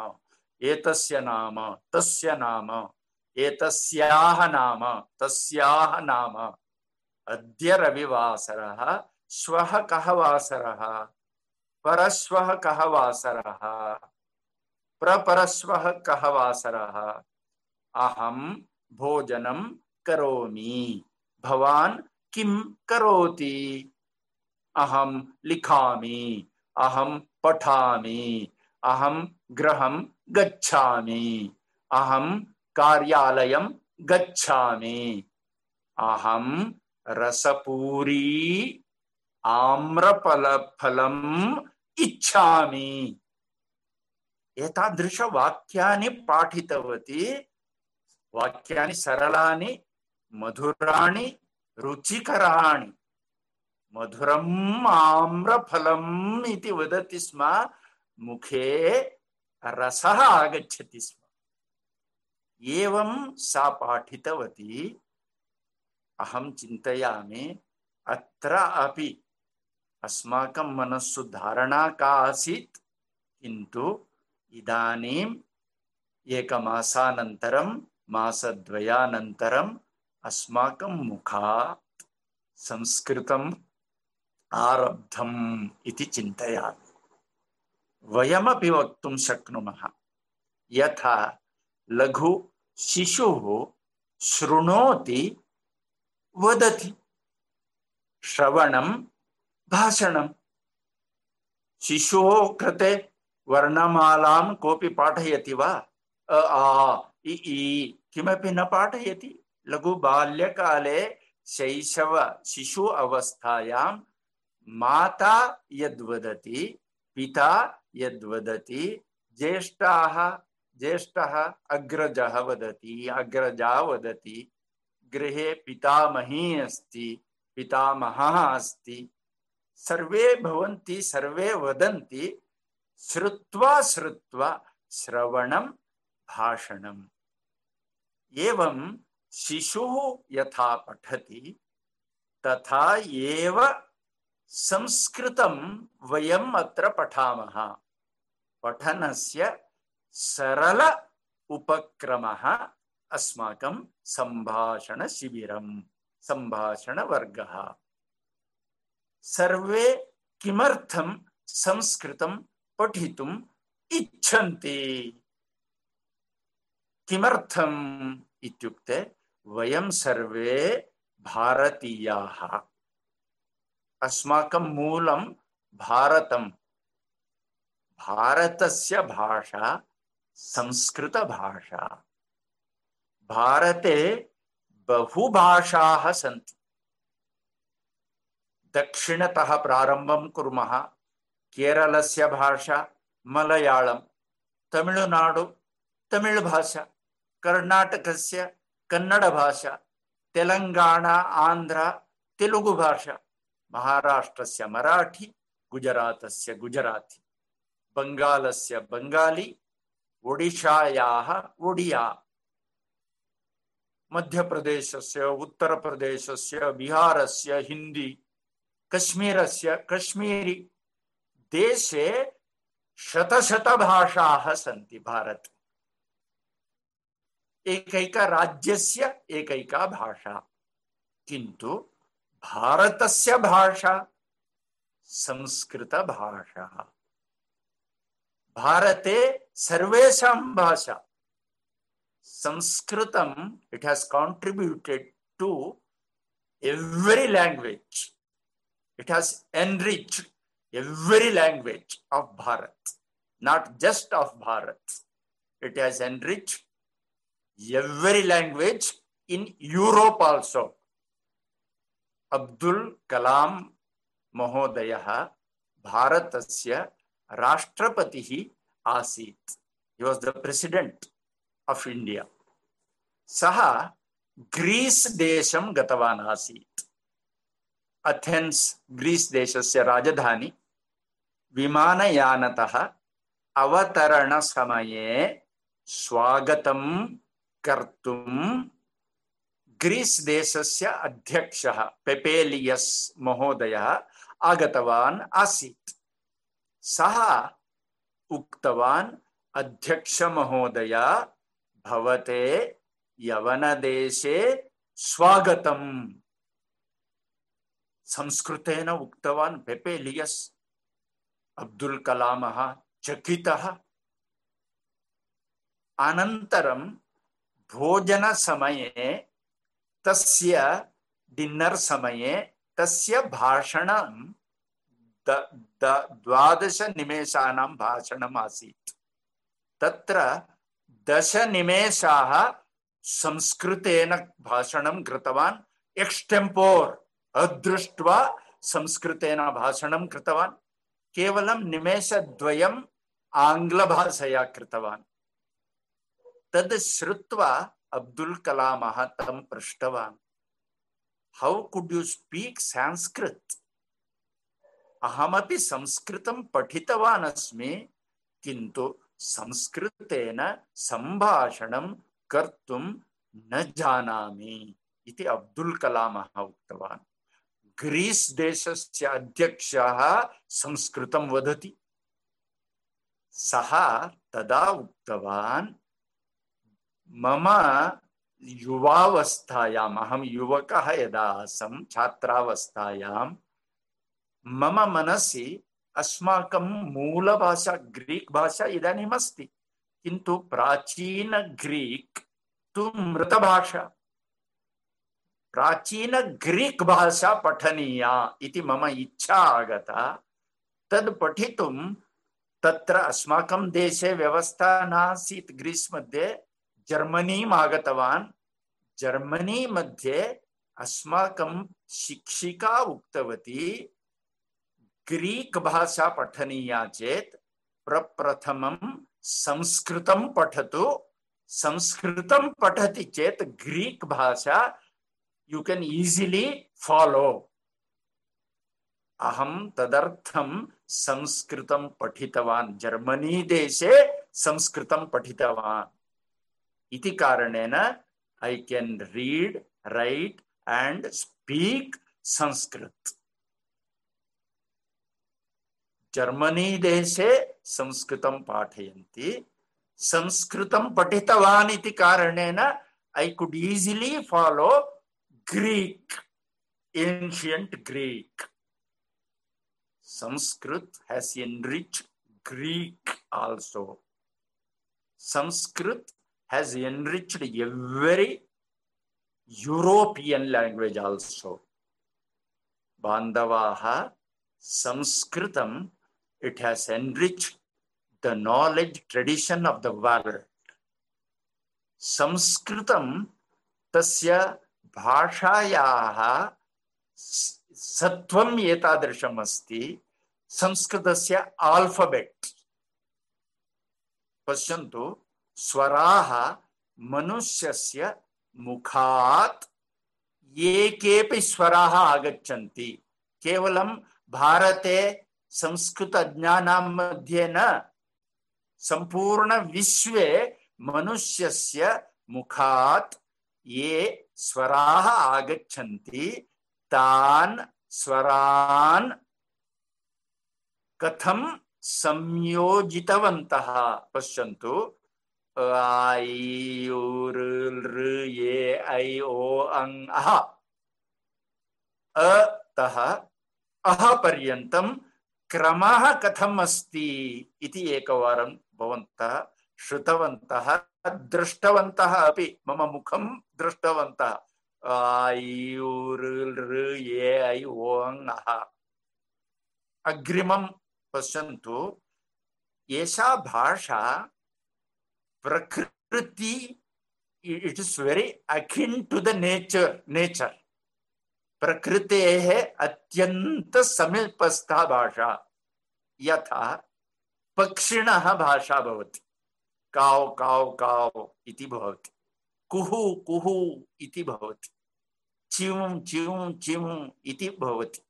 एतस्य नाम, तस्य नाम, एतस्याः नाम, तस्याः नाम। अद्य रविवासरः श्वः कः वासरः? परश्वः कः वासरः? प्रपरश्वः कः वासरः? अहं भोजनं करोमि। भवान् किं करोति? अहं लिखामि। अहं पठामि। अहं गृहं गच्छामि। अहं कार्यालयं गच्छामि। अहं रसपूरी आम्रफलफलम् इच्छामि। एतादृशवाक्यानि पाठितवती। वाक्यानि सरलानि, मधुराणि, रुचिकराणि। मधुरम् आम्रफलम् इति वदति स्म। मुखे रसः आगच्छति स्म। एवं सा पाठितवती। अहं चिन्तयामि, अत्र अपि अस्माकं मनस्सु धारणा का आसीत्, किन्तु इदानीम् एकमासानन्तरं, मासद्वयानन्तरम् अस्माकं मुखात् संस्कृतम् आरब्धम् इति चिन्तयामि। वयमपि वक्तुं शक्नुमः, यथा लघु शिशुः शृणोति, वदति श्रवणं भाषणं शिशोः कृते वर्णमालां कोऽपि पाठयति वा? अ, आ, इ, ई, किमपि न पाठयति। लघु बाल्यकाले शैशव शिशु अवस्थायां माता यद्वदति, पिता यद्वदति, ज्येष्ठाः, ज्येष्ठः अग्रजः वदति, अग्रजा वदति, गृहे पितामही अस्ति, पितामहः अस्ति। सर्वे भवन्ति, सर्वे वदन्ति, श्रुत्वा श्रुत्वा श्रवणं, भाषणम्। एवं शिशुः यथा पठति, तथा एव संस्कृतं वयम् अत्र पठामः। पठनस्य सरल उपक्रमः अस्माकं सम्भाषणशिबिरं सम्भाषणवर्गः। सर्वे किमर्थं संस्कृतं पठितुम् इच्छन्ति? किमर्थम् इत्युक्ते, वयं सर्वे भारतीयाः। अस्माकं मूलं भारतं। भारतस्य भाषा संस्कृतभाषा। भारते बहुभाषाः सन्ति। दक्षिणतः प्रारम्भं कुर्मः केरलस्य भाषा मलयाळं तमिळुनाडु, तमिळ्भाषा कर्णाटकस्य कन्नडभाषा, तेलङ्गाणा, आन्ध्रा, तेलुगुभाषा, महाराष्ट्रस्य मराठी, गुजरातस्य गुजराती बङ्गालस्य बङ्गाली, ओडिशायाः ओडिया, मध्यप्रदेशस्य, उत्तरप्रदेशस्य, बिहारस्य हिंदी कश्मीरस्य, कश्मीरी देशे शतशतभाषाः सन्ति भारते। एकैकराज्यस्य एकैका भाषा। किन्तु भारतस्य भाषा संस्कृतभाषा। भारते सर्वेषां भाषा संस्कृतम, it has contributed to every language it has enriched every language of bharat not just of bharat it has enriched every language in europe also abdul kalam महोदयः भारतस्य राष्ट्रपतिः आसीत् he was the president of India. सः Greece देशं गतवान् आसीत् Athens Greece देशस्य राजधानी, विमानयानतः अवतरणसमये स्वागतं कर्तुं ग्रीस् देशस्य अध्यक्षः पेपेलियस् महोदयः आगतवान् आसीत्। सः उक्तवान्, अध्यक्ष महोदय, भवते यवनदेशे स्वागतम्। संस्कृतेन उक्तवान् पेपेलियस् अब्दुल् कलामः चकितः अनन्तरं भोजनसमये, तस्य डिन्नर् समये, तस्य भाषणं द्वादशनिमेषाणां भाषणम् आसीत्। तत्र दशनिमेषाः संस्कृतेन भाषणं कृतवान् एक्स्टेम्पोर्। अदृष्ट्वा संस्कृतेन भाषणं कृतवान्। केवलं निमेषद्वयम् आङ्ग्लभाषया कृतवान्। तद् श्रुत्वा अब्दुल् कलामः तं पृष्टवान्। हौ कुड् यु स्पीक् संस्कृत् अहमपि संस्कृतं पठितवान् अस्मि, किन्तु संस्कृतेन सम्भाषणं कर्तुं न जानामि इति अब्दुल् कलामः उक्तवान्। ग्रीस् देशस्य अध्यक्षः संस्कृतं वदति। सः तदा उक्तवान्, मम युवावस्थायाम्, अहं युवकः यदा आसं, छात्रावस्थायां, मम मनसि अस्माकं मूलभाषा, ग्रीक् भाषा इदानीम् अस्ति किन्तु प्राचीन ग्रीक् तु मृतभाषा। प्राचीन ग्रीक भाषा पठनीया इति मम इच्छा आगता। तद् पठितुं तत्र अस्माकं देशे व्यवस्था नासीत्। ग्रीस् मध्ये जर्मनीम् आगतवान्। जर्मनी मध्ये अस्माकं शिक्षिका उक्तवती, ग्रीक भाषा पठनीया चेत प्रप्रथमं संस्कृतं पठतु। संस्कृतं पठति चेत ग्रीक भाषा यू कैन इजिली फॉलो अहम तदर्थं संस्कृतं पठितवान् जर्मनी देशे संस्कृतं पठितवान् इति कारणेन I can read write and speak Sanskrit Germany देशे संस्कृतं पाठयन्ति संस्कृतं पठितवान् इति कारणेन I could easily follow Greek, ancient Greek. Sanskrit has enriched Greek also. Sanskrit has enriched every European language also. Bandavaha, Sanskritam, it has enriched the knowledge tradition of the world. Sanskritam tasya भाषायाः सत्वम् एतादृशम् अस्ति, संस्कृतस्य alphabet पश्यन्तु, स्वराः मनुष्यस्य मुखात् ये केपि स्वराः आगच्छन्ति। केवलं भारते संस्कृतज्ञानां मध्ये न, सम्पूर्णविश्वे मनुष्यस्य मुखात् ये स्वराः आगच्छन्ति, तान् स्वरान् कथं संयोजितवन्तः? पश्यन्तु। ए ऐ, ओ, अङ् अः अतः अह पर्यन्तं क्रमः कथम् अस्ति एकवारं भवन्तः श्रुतवन्तः, दृष्टवन्तः अपि। मम मुखं ए ऐ ओ अङ् अः अग्रिमं पश्यन्तु एषा भाषा प्रकृति it is very akin to the nature nature प्रकृतेः अत्यन्त समीपस्था भाषा यथा पक्षिणः भाषा भवति काव् काव् काव् इति भवति कुहु कुहु इति भवति। चिं चिं चिं इति भवति।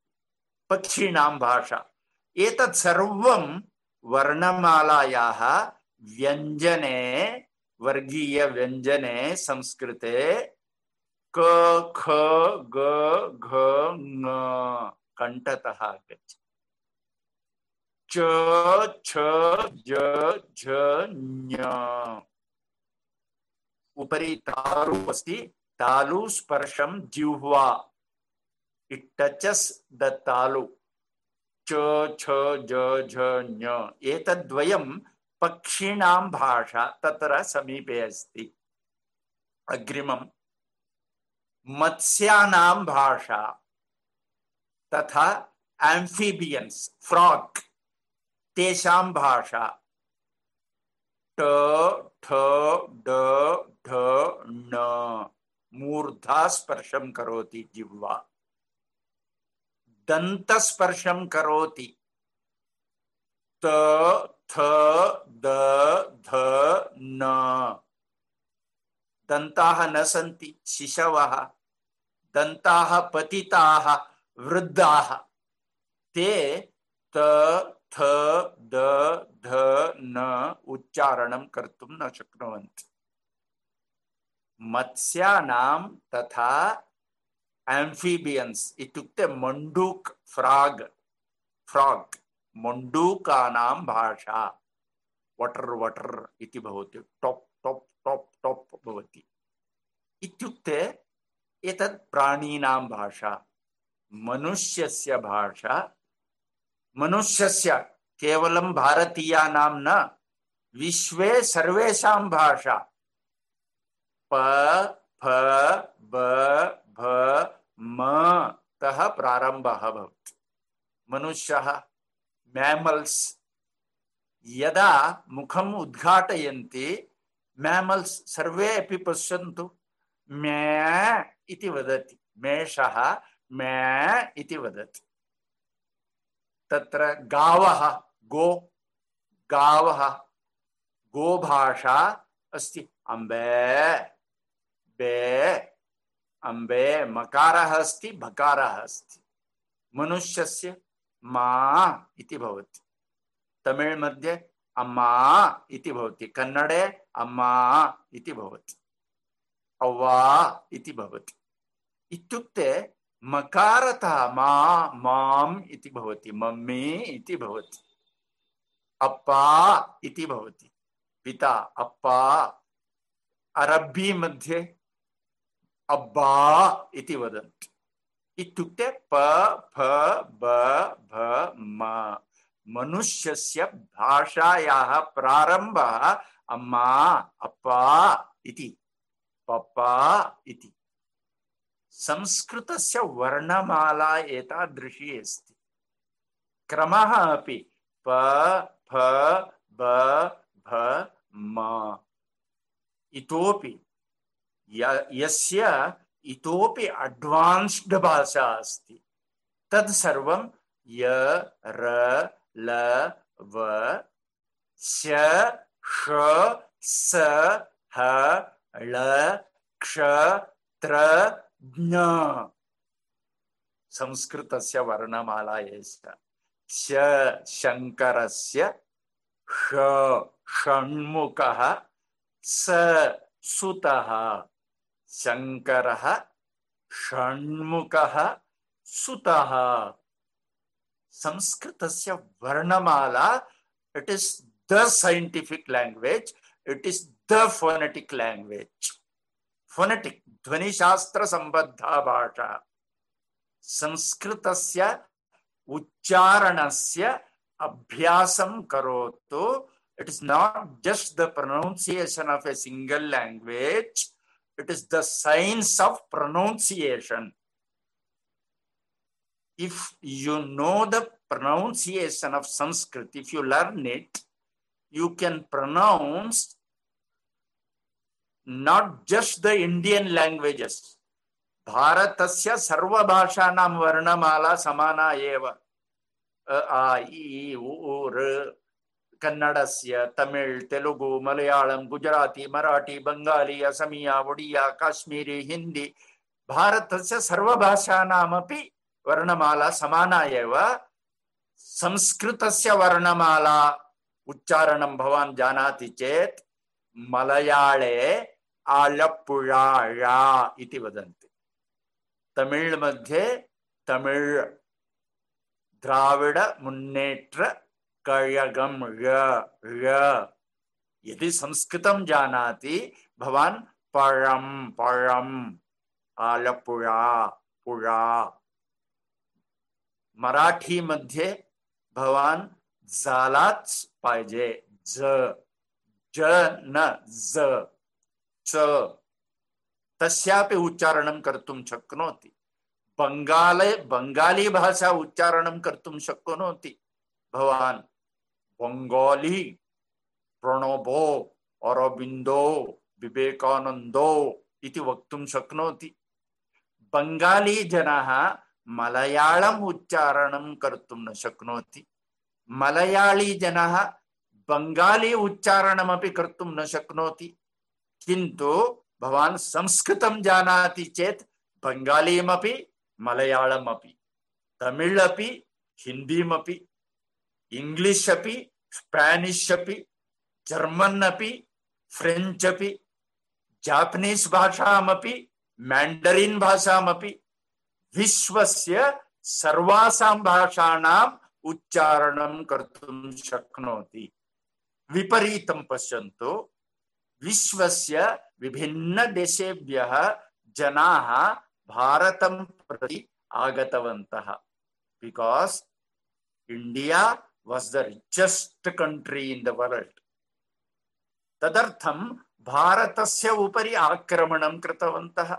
पक्षिणां भाषा। एतत् सर्वं वर्णमालायाः व्यञ्जने, वर्गीयव्यञ्जने संस्कृते क, ख, ग, घ, ङ कण्ठतः आगच्छति। च, छ, ज, झ, ञ। उपरि तालु अस्ति तालु स्पर्शं जिह्वा। इट् टचस् द तालु च, छ, ज, झ, ञ। एतद्वयं पक्षिणां भाषा तत्र समीपे अस्ति। अग्रिमं मत्स्यानां भाषा तथा एम्फीबियन्स् फ्राक् तेषां भाषा। ट, ठ, ड ढ ण मूर्धा स्पर्शं करोति जिह्वा। दन्तस्पर्शं करोति। त, थ, द, ध, न। दन्ताः न सन्ति, शिशवः। दन्ताः पतिताः, वृद्धाः। ते त, थ, द, ध, न उच्चारणं कर्तुं न शक्नुवन्ति। मत्स्यानां तथा एम्फीबियन्स् इत्युक्ते मण्डूक् फ्राग् फ्राग् मण्डूकानां भाषा वटर् वटर् इति भवति, टोप् टोप् टोप् टोप् भवति। इत्युक्ते एतत् प्राणीनां भाषा, मनुष्यस्य भाषा, मनुष्यस्य केवलं भारतीयानां न, विश्वे सर्वेषां भाषा प फ ब भ, म, तः प्रारम्भः भवति। मनुष्यः मैमल्स् यदा मुखम् उद्घाटयन्ति मैमल्स् सर्वे अपि पश्यन्तु म्या इति वदति, मेषः म्या इति वदति। तत्र गावः, गो, गावः, गोभाषा अस्ति, अम्बे। बे अम्बे मकारः अस्ति भकारः अस्ति मनुष्यस्य मा इति भवति। तमिळ् मध्ये अम्मा इति भवति। कन्नडे अम्मा इति भवति। अव्वा इति भवति। इत्युक्ते मकारतः मा, माम् इति भवति। मम्मी इति भवति। अप्पा इति भवति। पिता, अप्पा। अरब्बी मध्ये अब्बा इति वदन्ति। इत्युक्ते प, फ, ब, भ, म। मनुष्यस्य भाषायाः प्रारम्भः अम्मा, अप्पा इति। पप्पा इति। संस्कृतस्य वर्णमाला एतादृशी अस्ति। क्रमः अपि प, फ, ब, भ, म। इतोपि यस्य इतोपि भाषा अस्ति। तत् सर्वं य, र, ल, व, श, ष, स, ह ळ क्ष, त्र, ज्ञ। संस्कृतस्य वर्णमाला एषा श, शङ्करस्य ष षण्मुखः, स, सुतः। शङ्करः षण्मुखः सुतः। संस्कृतस्य वर्णमाला it is the scientific language it is the phonetic language phonetic ध्वनिशास्त्रसम्बद्धा भाषा संस्कृत संस्कृतस्य उच्चारणस्य अभ्यासं करोतु it is not just the pronunciation of a single language. it is the science of pronunciation if you know the pronunciation of sanskrit if you learn it you can pronounce not just the indian languages भारतस्य सर्वभाषाणां वर्णमाला समाना एव अ आ इ उ ऊ ऋ कन्नडस्य, तमिळ्, तेलुगु मलयाळं गुजराती, मराठी बङ्गाली असमिया, ओडिया, काश्मीरी, हिंदी, भारतस्य सर्वभाषाणामपि वर्णमाला समाना एव। संस्कृतस्य वर्णमाला उच्चारणं भवान् जानाति चेत् मलयाळे आलप्पुळा ळा इति वदन्ति। तमिळ् मध्ये तमिळ् द्राविड ळ यदि संस्कृतं जानाति, भवान् पഴം पഴം आलपुळा पुळा मराठी मध्ये भवान् जालाच पाहिजे। ज ज, न, ज, च। तस्यापि उच्चारणं कर्तुं शक्नोति। बङ्गाली भाषा उच्चारणं कर्तुं शक्नोति। भवान् बङ्गाली प्रणबो अरबिन्दो विवेकानन्दो इति वक्तुं शक्नोति। बङ्गाली जनाः मलयाळम् उच्चारणं कर्तुं न शक्नोति। मलयाळी जनाः बङ्गाली उच्चारणमपि कर्तुं न शक्नोति। किन्तु भवान् संस्कृतं जानाति चेत् बङ्गालीमपि मलयाळमपि, तमिळ् अपि, हिन्दीमपि इंग्लिश अपि स्पेनिश अपि जर्मन् अपि फ्रेञ्च् अपि जापनीस् भाषामपि मैण्डरिन् भाषामपि विश्वस्य सर्वासां भाषाणाम् उच्चारणं कर्तुं शक्नोति। विपरीतं पश्यन्तु, विश्वस्य विभिन्नदेशेभ्यः जनाः भारतं प्रति आगतवन्तः। Because India was the richest country in the world. तदर्थं भारतस्य उपरि आक्रमणं कृतवन्तः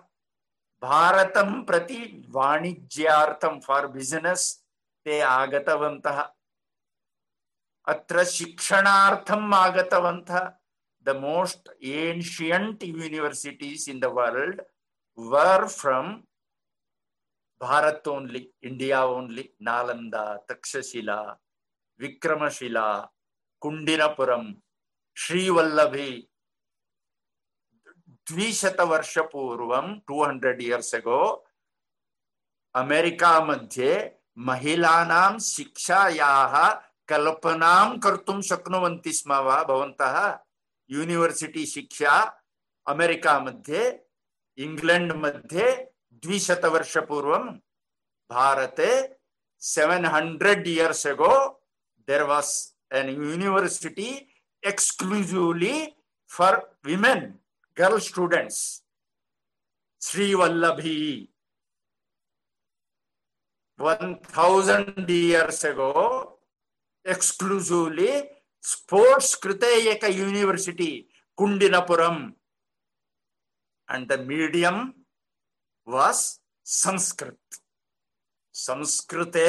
भारतं प्रति वाणिज्यार्थं फार् बिसिनेस् ते आगतवन्तः अत्र शिक्षणार्थम् आगतवन्तः the most ancient universities in the world were from Bharat only India only Nalanda Takshashila Vikramashila Kundinapuram Shrivallabhi. द्विशत वर्ष पूर्व two hundred years ago America मध्ये महिलानां शिक्षायाः कल्पनां कर्तुं शक्नुवन्ति स्म वा भवन्तः? यूनिवर्सिटी शिक्षा अमेरिका मध्ये इंग्लैंड मध्ये द्विशत वर्ष पूर्व भारते 700 years ago there was an university exclusively for women girl students sri vallabhi 1000 years ago exclusively sports krite eka university kundinapuram and the medium was sanskrit संस्कृते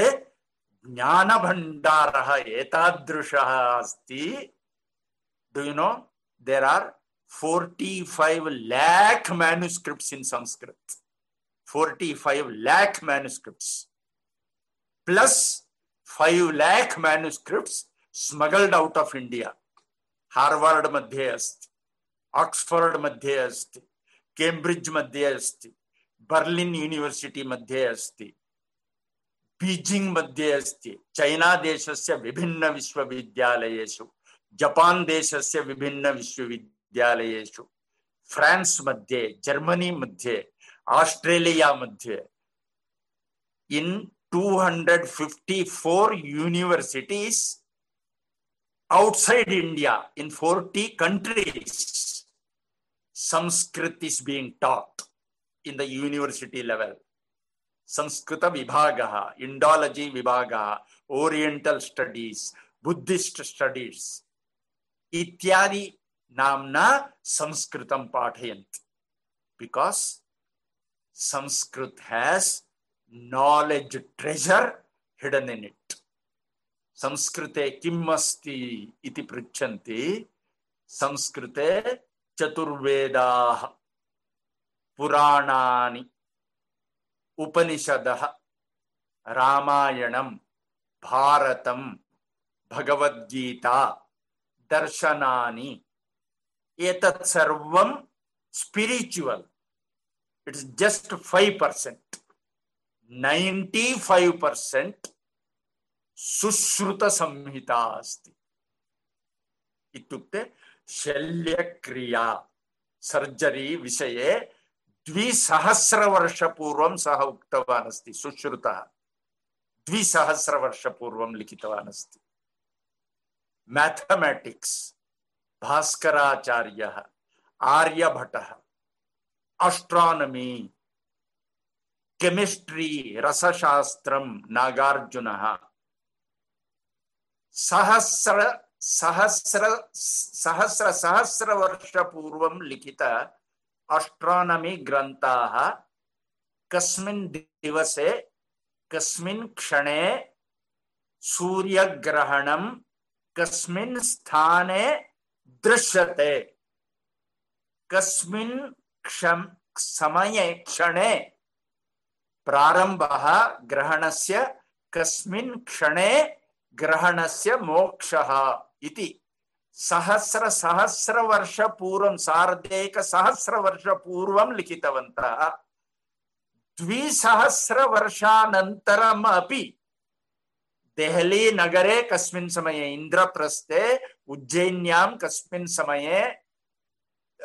ज्ञानभण्डारः एतादृशः अस्ति। No there are forty five lakh manuscripts in Sanskrit forty five lakh manuscripts plus five lakh manuscripts smuggled out of India Harvard मध्ये अस्ति Oxford मध्ये अस्ति Cambridge मध्ये अस्ति बर्लिन् यूनिवर्सिटी मध्ये अस्ति बीजिंग मध्ये अस्त। चाइना देश से विभिन्न विश्वविद्यालयु जपान देश से विभिन्न विश्वविद्यालय फ्रांस मध्ये, जर्मनी मध्ये ऑस्ट्रेलिया मध्ये, in 254 universities outside india, in 40 countries sanskrit is being taught in the university level Sanskrit विभाग इंडोलॉजी विभाग ओरिएंटल स्टडीज़ बुद्धिस्ट स्टडीज़ इत्यादि नामना संस्कृतं पाठयन्ति। Because Sanskrit has knowledge treasure hidden in it संस्कृते किम् अस्ति इति पृच्छन्ति, संस्कृते चतुर्वेदाः पुराणानि उपनिषदः। रामायणं भारतं भगवद्गीता, दर्शनानि। एतत् सर्वं spiritual it's just five percent ninety five percent Sushrutasamhita अस्ति। शल्यक्रिया सर्जरी विषये द्विसहस्रवर्षपूर्वं सः उक्तवान् अस्ति सुश्रुतः। द्विसहस्रवर्षपूर्वं लिखितवान् अस्ति मैथमेटिक्स् भास्कराचार्यः, आर्यभटः अस्ट्रानमी केमिस्ट्री रसशास्त्रं, नागार्जुनः। सहस्र सहस्र सहस्र सहस्र वर्ष पूर्वं लिखित अस्ट्रानमी ग्रन्थाः कस्मिन् दिवसे, कस्मिन् क्षणे सूर्यग्रहणं कस्मिन् स्थाने दृश्यते। कस्मिन् क्षम, समये क्षणे प्रारम्भः ग्रहणस्य, कस्मिन् क्षणे ग्रहणस्य मोक्षः इति। सहस्र सहस्र वर्ष पूर्व, सार्धेक सहस्र वर्ष पूर्व लिखितवन्तः, द्विसहस्र वर्षानन्तरम् अपि देहली नगरे कस्मिन् समये, इन्द्रप्रस्थे उज्जैन्यां कस्मिन् समये,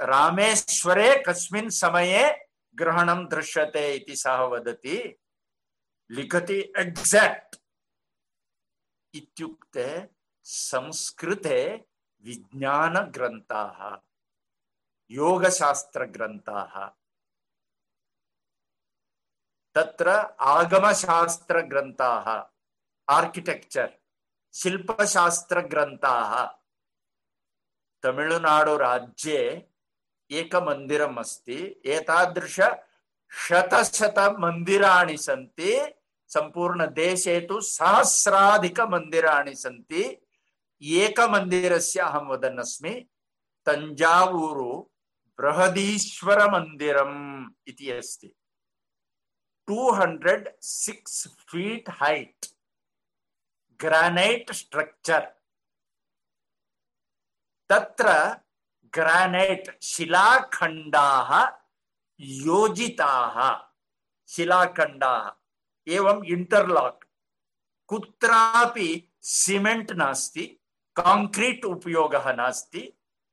रामेश्वरे कस्मिन् समये ग्रहणं दृश्यते इति सः वदति। लिखति एक्साक्ट् इत्युक्ते संस्कृते विज्ञान ग्रंथाः योगशास्त्र ग्रंथाः तत्र आगमशास्त्र ग्रंथाः आर्किटेक्चर शिल्पशास्त्र ग्रंथाः तमिळुनाडु राज्ये एकमन्दिरम् अस्ति एतादृश शतशत मन्दिराणि सन्ति सम्पूर्णदेशे तु सहस्राधिकमन्दिराणि सन्ति। एकमन्दिरस्य अहं वदन्नस्मि तञ्जावूरु बृहदीश्वरमन्दिरम् इति अस्ति two six feet height granite structure तत्र ग्रानैट् शिलाखण्डाः योजिताः शिलाखण्डाः एवं इंटरलॉक कुत्रापि सिमेंट नास्ति कांक्रीट उपयोगः नास्ति,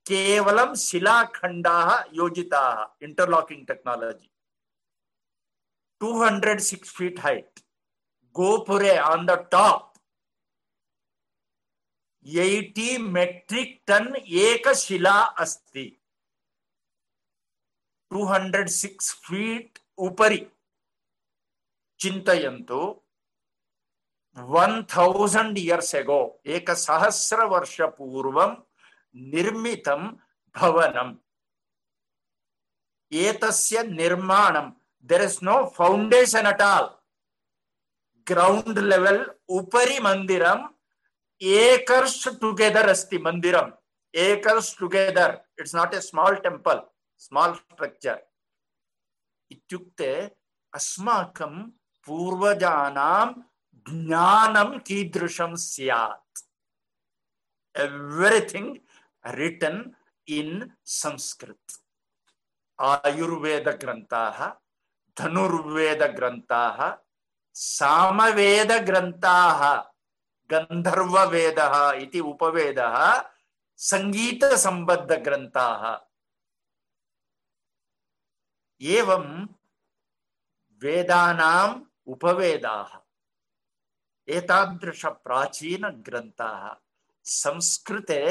केवलं शिलाखण्डाः योजिताः interlocking technology 206 feet height गोपुरे on the top 80 metric ton एक शिला अस्ति. 206 फीट उपरि. चिन्तयन्तु वन थाउज़ेंड इयर्स एगो एक सहस्र वर्ष पूर्व निर्मितं भवनम् एतस्य निर्माणं there is no foundation at all ground level उपरि मंदिरम एकर्स टुगेदर अस्ति मंदिरम acres together it's not a small temple small structure इत्युक्ते अस्माकं पूर्वजानां ज्ञानं कीदृशं स्यात्। Everything written in Sanskrit. आयुर्वेदग्रन्थाः, धनुर्वेदग्रन्थाः, सामवेदग्रन्थाः, गन्धर्ववेदः इति उपवेदः सङ्गीतसम्बद्धग्रन्थाः एवं वेदानाम् उपवेदाः। एतादृश प्राचीन ग्रन्थाः संस्कृते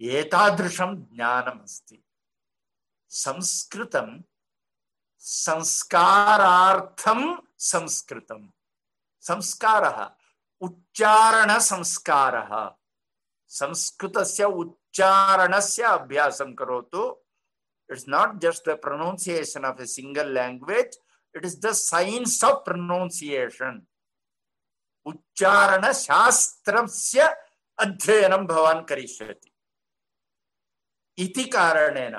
एतादृशं ज्ञानमस्ति। संस्कृतं संस्कारार्थं संस्कृतं संस्कारः उच्चारणसंस्कारः। संस्कृतस्य उच्चारणस्य अभ्यासं करोतु। It's not just the pronunciation of a single language, it is the science of pronunciation. उच्चारण शास्त्र अध्ययन भवान् करिष्यति। इति कारणेन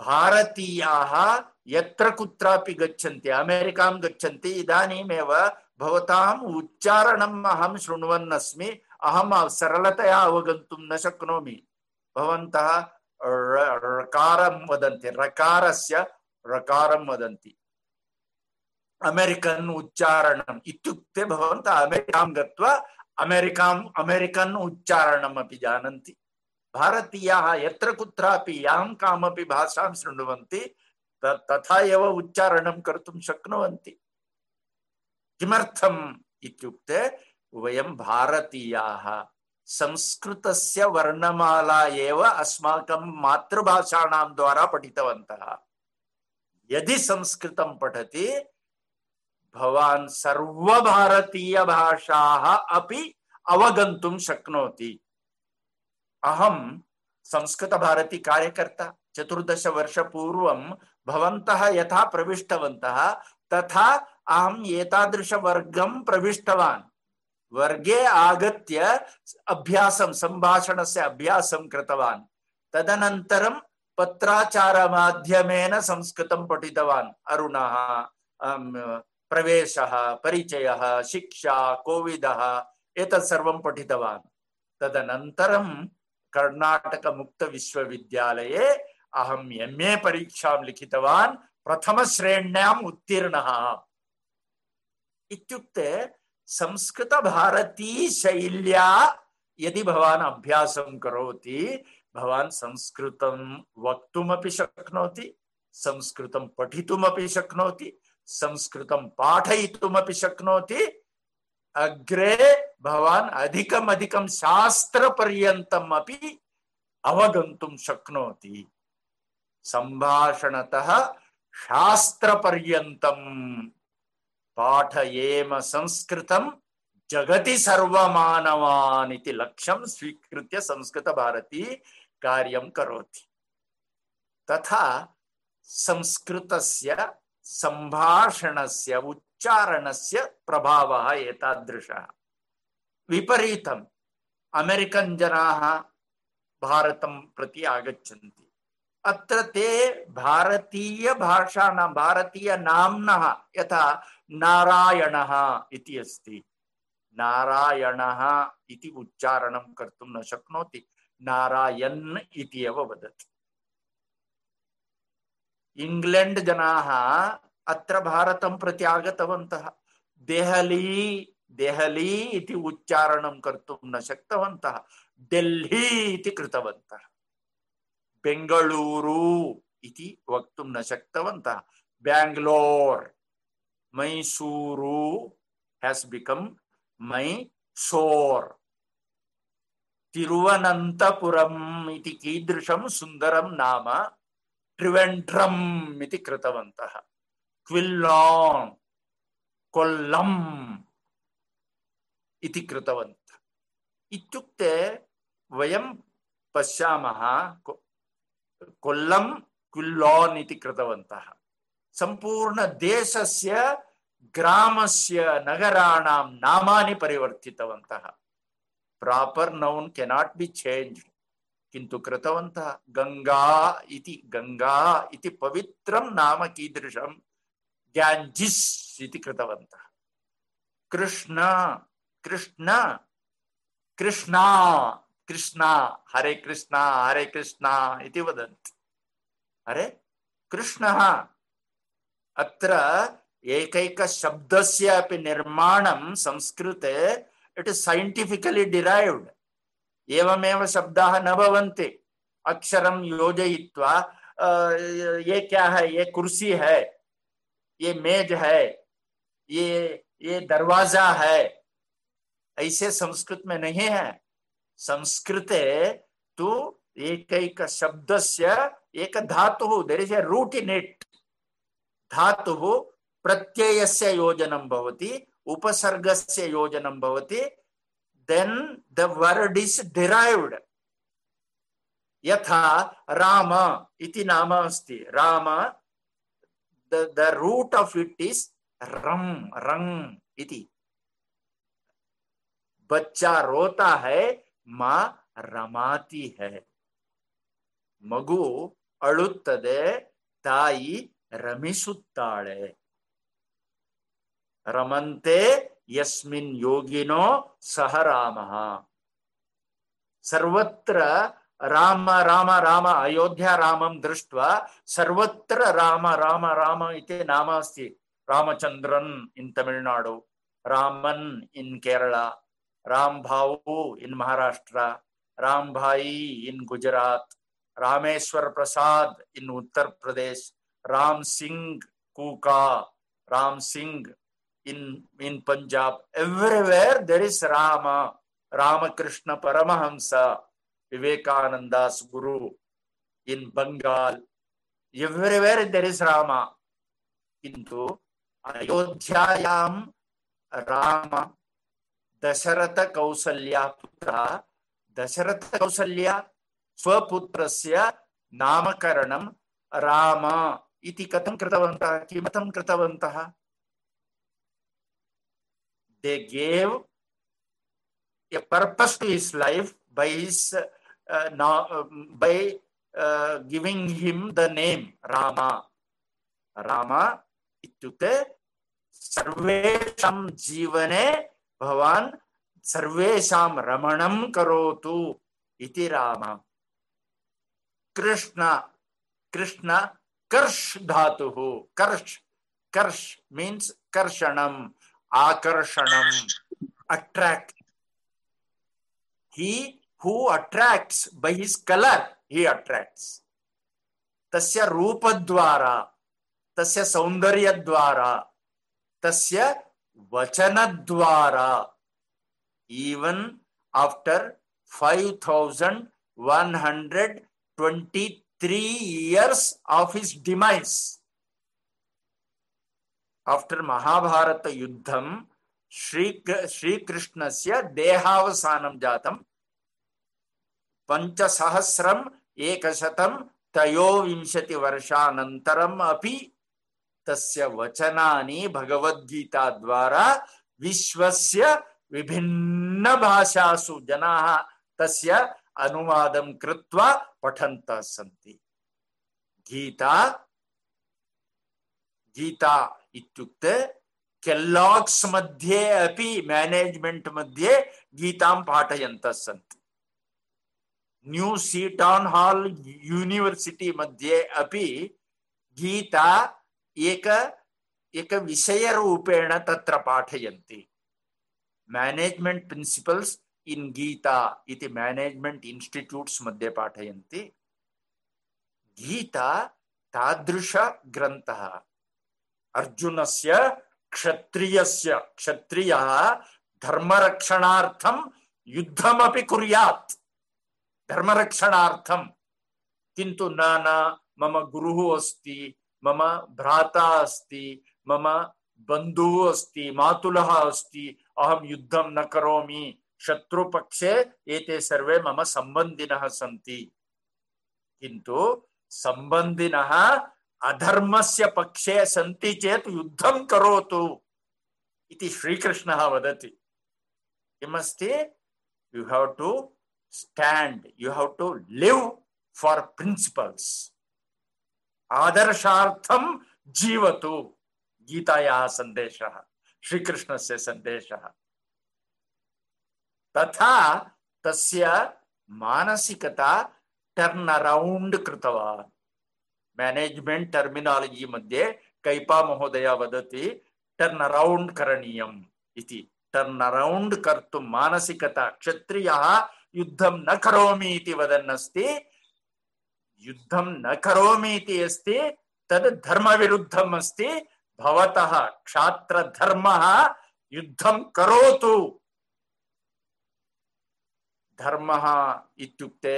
भारतीयाः यत्र कुत्रापि गच्छन्ति, अमेरिकां गच्छन्ति, इदानीमेव भवताम् उच्चारणम् अहं शृण्वन् अस्मि अहं सरलतया अवगन्तुं न शक्नोमि। भवन्तः रकारं वदन्ति, रकारस्य रकारं वदन्ति। अमेरिकन् भवन्तः अमेरिकां गत्वा अमेरिकाम् अमेरिकन् उच्चारणम् अपि जानन्ति। भारतीयाः कामपि तथा एव उच्चारणं कर्तुं शक्नुवन्ति। किमर्थम् इत्युक्ते, वयं भारतीयाः संस्कृतस्य वर्णमाला एव अस्माकं मातृभाषाणां द्वारा पठितवन्तः। यदि संस्कृतं पठति भवान् सर्वभारतीयभाषाः अपि अवगन्तुं शक्नोति। अहं संस्कृतभारती कार्यकर्ता चतुर्दश वर्ष पूर्वं भवन्तः यथा प्रविष्टवन्तः, तथा अहम् एतादृशवर्गं प्रविष्टवान्। वर्गे आगत्य अभ्यासं, सम्भाषणस्य अभ्यासं कृतवान्। तदनन्तरं पत्राचारमाध्यमेन संस्कृतं पठितवान् अरुणः। प्रवेशः, परिचयः, शिक्षा, कोविदः, एतत् सर्वं पठितवान्। तदनन्तरं कर्णाटकमुक्तविश्वविद्यालये अहम् एम् ए परीक्षां लिखितवान्, प्रथमश्रेण्याम् उत्तीर्णः। इत्युक्ते संस्कृतभारती शैल्या यदि भवान् अभ्यासं करोति, भवान् संस्कृतं वक्तुमपि शक्नोति, संस्कृतं पठितुमपि शक्नोति संस्कृतं पाठयितुमपि शक्नोति। अग्रे भवान् अधिकम् अधिकं शास्त्रपर्यन्तम् अपि अवगन्तुं शक्नोति। सम्भाषणतः शास्त्रपर्यन्तं पाठयेम संस्कृतं जगति सर्वमानवान् इति लक्ष्यं स्वीकृत्य संस्कृतभारती कार्यं करोति। तथा संस्कृतस्य सम्भाषणस्य उच्चारणस्य प्रभावः एतादृशः। विपरीतम्। अमेरिकन् जनाः भारतं प्रति आगच्छन्ति। अत्र ते भारतीयभाषाणां, भारतीयनाम्नः यथा नारायणः इति अस्ति। नारायणः उच्चारणं कर्तुं न शक्नोति। नारायण इति इंग्लैंड जनाः अत्र भारतं प्रति आगतवन्तः देहली देहली इति उच्चारणं कर्तुं न शक्तवन्तः। डेल्ही इति कृतवन्तः। बेङ्गळूरु इति वक्तुं न शक्तवन्तः। बेङ्ग्लोर् मैसूरु हेस् बिकम् मैसोर् तिरुवनन्तपुरम् इति कीदृशं सुन्दरं नाम त्रिवेण्ड्रम् इति कृतवन्तः। क्विल्लान्, कोल्लम् इति कृतवन्तः। इत्युक्ते वयं पश्यामः कोल्लं कुल्लोन् इति कृतवन्तः। सम्पूर्णदेशस्य, ग्रामस्य नगराणां नामानि परिवर्तितवन्तः। Proper noun cannot be change किन्तु कृतवन्तः गङ्गा इति गङ्गा इति पवित्रं नाम कीदृशं? ग्याञ्जिस् इति कृतवन्तः। कृष्ण कृष्ण, कृष्णा कृष्णा, हरे कृष्णा हरे कृष्णा इति वदन्ति। अरे, कृष्णः, अत्र एकैकशब्दस्य अपि निर्माणं संस्कृते, इट् इस् सैण्टिफिकलि डिरैव्ड् एवमेव शब्दाः न भवन्ति। अक्षरं योजयित्वा ये क्या है, ये कुर्सी है, ये मेज है, ये ये दरवाज़ा है, ऐसे संस्कृत में नहीं है। संस्कृते तु एकैक शब्दस्य, एक धातुः there is a root in it धातुः प्रत्ययस्य योजनं भवति, उपसर्गस्य योजनं भवति then the word is derived यथा राम इति नाम अस्ति Ram the the root of it is रम रंग इति बच्चा रोता है माँ रमाती है ಮಗು ಅಳುತ್ತದೆ ತಾಯಿ ರಮಿಸುತ್ತಾಳೆ ರಮಂತೆ यस्मिन् योगिनो सह रामः। सर्वत्र राम राम राम, अयोध्या रामं दृष्ट्वा सर्वत्र राम राम राम इति नाम अस्ति। Ramachandran in Tamil Nadu, Raman in Kerala Rambhau in Maharashtra Rambhai in Gujarat, Rameshwar Prasad in Uttar Pradesh, Ram Singh Kuka, Ram Singh in in Punjab everywhere there is Ram Ramakrishna Paramahansa Vivekananda's guru in Bengal everywhere there is Ram किंतु अयोध्यायां राम दशरथ कौसल्या पुत्र दशरथ कौसल्या स्वपुत्रस्य नामकरणं राम इति कथं कृतवन्तः किमर्थं कृतवन्तः they gave a purpose to his life by his uh, now, um, by uh, giving him the name rama rama इत्युक्ते सर्वेषां जीवने भवान् सर्वेषां रमणं करोतु इति राम कृष्ण कृष्ण कर्ष धातु कर्ष कर्ष मीन्स कर्षणम आकर्षणम attract he who attracts by his color he attracts तस्य रूपद्वारा तस्य सौन्दर्यद्वारा तस्य वचनद्वारा even after 5123 years of his demise after Mahabharat युद्धम श्री श्रीकृष्णस्य देहावसानं जातं पञ्चसहस्रम् एकशतं त्रयोविंशतिवर्षानन्तरम् अपि तस्य वचनानि भगवद्गीताद्वारा विश्वस्य विभिन्नभाषासु जनाः तस्य अनुवादं कृत्वा पठन्तः सन्ति गीता गीता इत्युक्ते केल्लाग्स् मध्ये अपि मैनेजमेंट मध्ये गीतां पाठयन्तः सन्ति। न्यू सीटान् हाल् यूनिवर्सिटी मध्ये अपि गीता एक एक विषयरूपेण तत्र पाठयन्ति। मैनेजमेंट प्रिन्सिपल्स् इन् गीता इति मैनेजमेंट इन्स्टिट्यूट्स् मध्ये पाठयन्ति। गीता तादृश ग्रन्थः अर्जुनस्य क्षत्रियस्य, क्षत्रियः धर्मरक्षणार्थं युद्धमपि कुर्यात्। धर्मरक्षणार्थं। किन्तु न न मम गुरुः अस्ति, मम भ्राता अस्ति, मम बन्धुः अस्ति, मातुलः अस्ति अहम युद्धं न करोमि। शत्रुपक्षे एते सर्वे मम सम्बन्धिनः सन्ति। किन्तु सम्बन्धिनः अधर्मस्य पक्षे सन्ति चेत् युद्धं करोतु इति श्रीकृष्णः वदति। किमस्ति? You have to stand you have to live for principles आदर्शार्थं जीवतु, गीतायाः सन्देशः, श्रीकृष्णस्य सन्देशः। तथा तस्य मानसिकता टर्न् अरौण्ड् कृतवान्। मैनेजमेंट टर्मिनालजी मध्ये कैपा महोदय वदति टर्न् अरौण्ड् करणीयम् इति. टर्न् अरौण्ड् कर्तुं मानसिकता, क्षत्रियः युद्धं न करोमि इति वदन् अस्ति युद्धं न करोमि इति अस्ति, तद् धर्मविरुद्धम् अस्ति. भवतः क्षात्रधर्मः युद्धं करोतु. धर्मः इत्युक्ते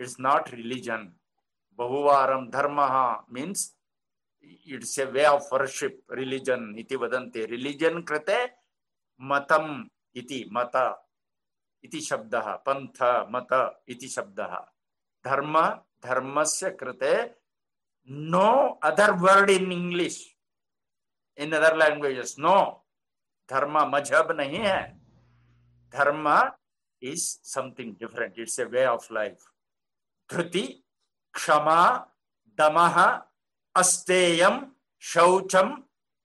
इट्स् नाट् रिलिजन् बहुवारं धर्मः means it's a way of worship religion इति वदन्ति. रिलिजन् कृते मतम् इति, मत इति शब्दः, पन्थ, मत इति शब्दः. धर्म, धर्मस्य कृते no other word in English in other languages no धर्म मज़हब नहीं है. Dharma is something different it's a way of life धृति क्षमा दम अस्तेयं शौचम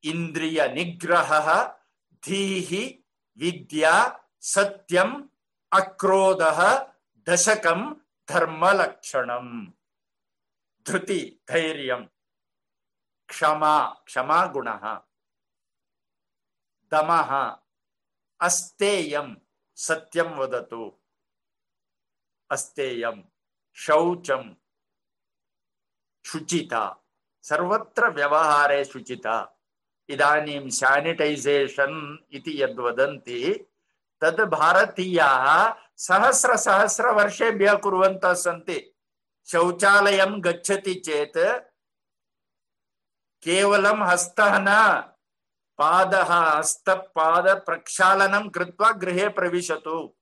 इंद्रिय निग्रह धीः विद्या सत्यम अक्रोधः दशकम धर्मलक्षणम। धृति, धैर्य। क्षमा क्षमा गुण दम अस्तेयम सत्यम वदतु। अस्तेयम शौचम शुचिता। सर्वत्र व्यवहारे शुचिता। इदानीं सैनिटैजेशन् इति यद्वदन्ति। तद् भारतीयाः सहस्र सहस्र वर्षेभ्यः कुर्वन्तः सन्ति। शौचालयं गच्छति चेत् केवलं हस्तः न, पादः, हस्तपादप्रक्षालनं कृत्वा गृहे प्रविशतु।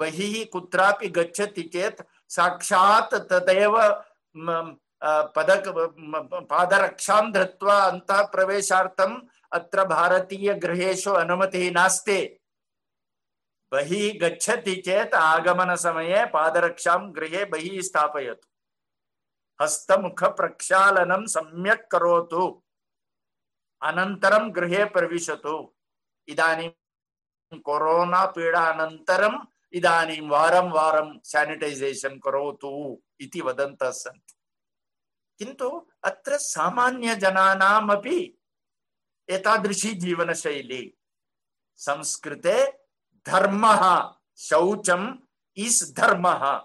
बहिः कुत्रापि गच्छति चेत् साक्षात् तदेव पदक पादरक्षां धृत्वा अन्तः प्रवेशार्थम् अत्र भारतीयगृहेषु अनुमतिः नास्ति। बहिः गच्छति चेत् आगमनसमये पादरक्षां गृहे बहिः स्थापयतु। हस्तमुखप्रक्षालनं सम्यक् करोतु। अनन्तरं गृहे प्रविशतु। इदानीं कोरोना पीडानन्तरम् इदानीं वारं वारं सानिटैसेशन् करोतु इति वदन्तः सन्ति। किन्तु अत्र सामान्यजनानामपि एतादृशी जीवनशैली। संस्कृते धर्मः, शौचम् इस् धर्मः।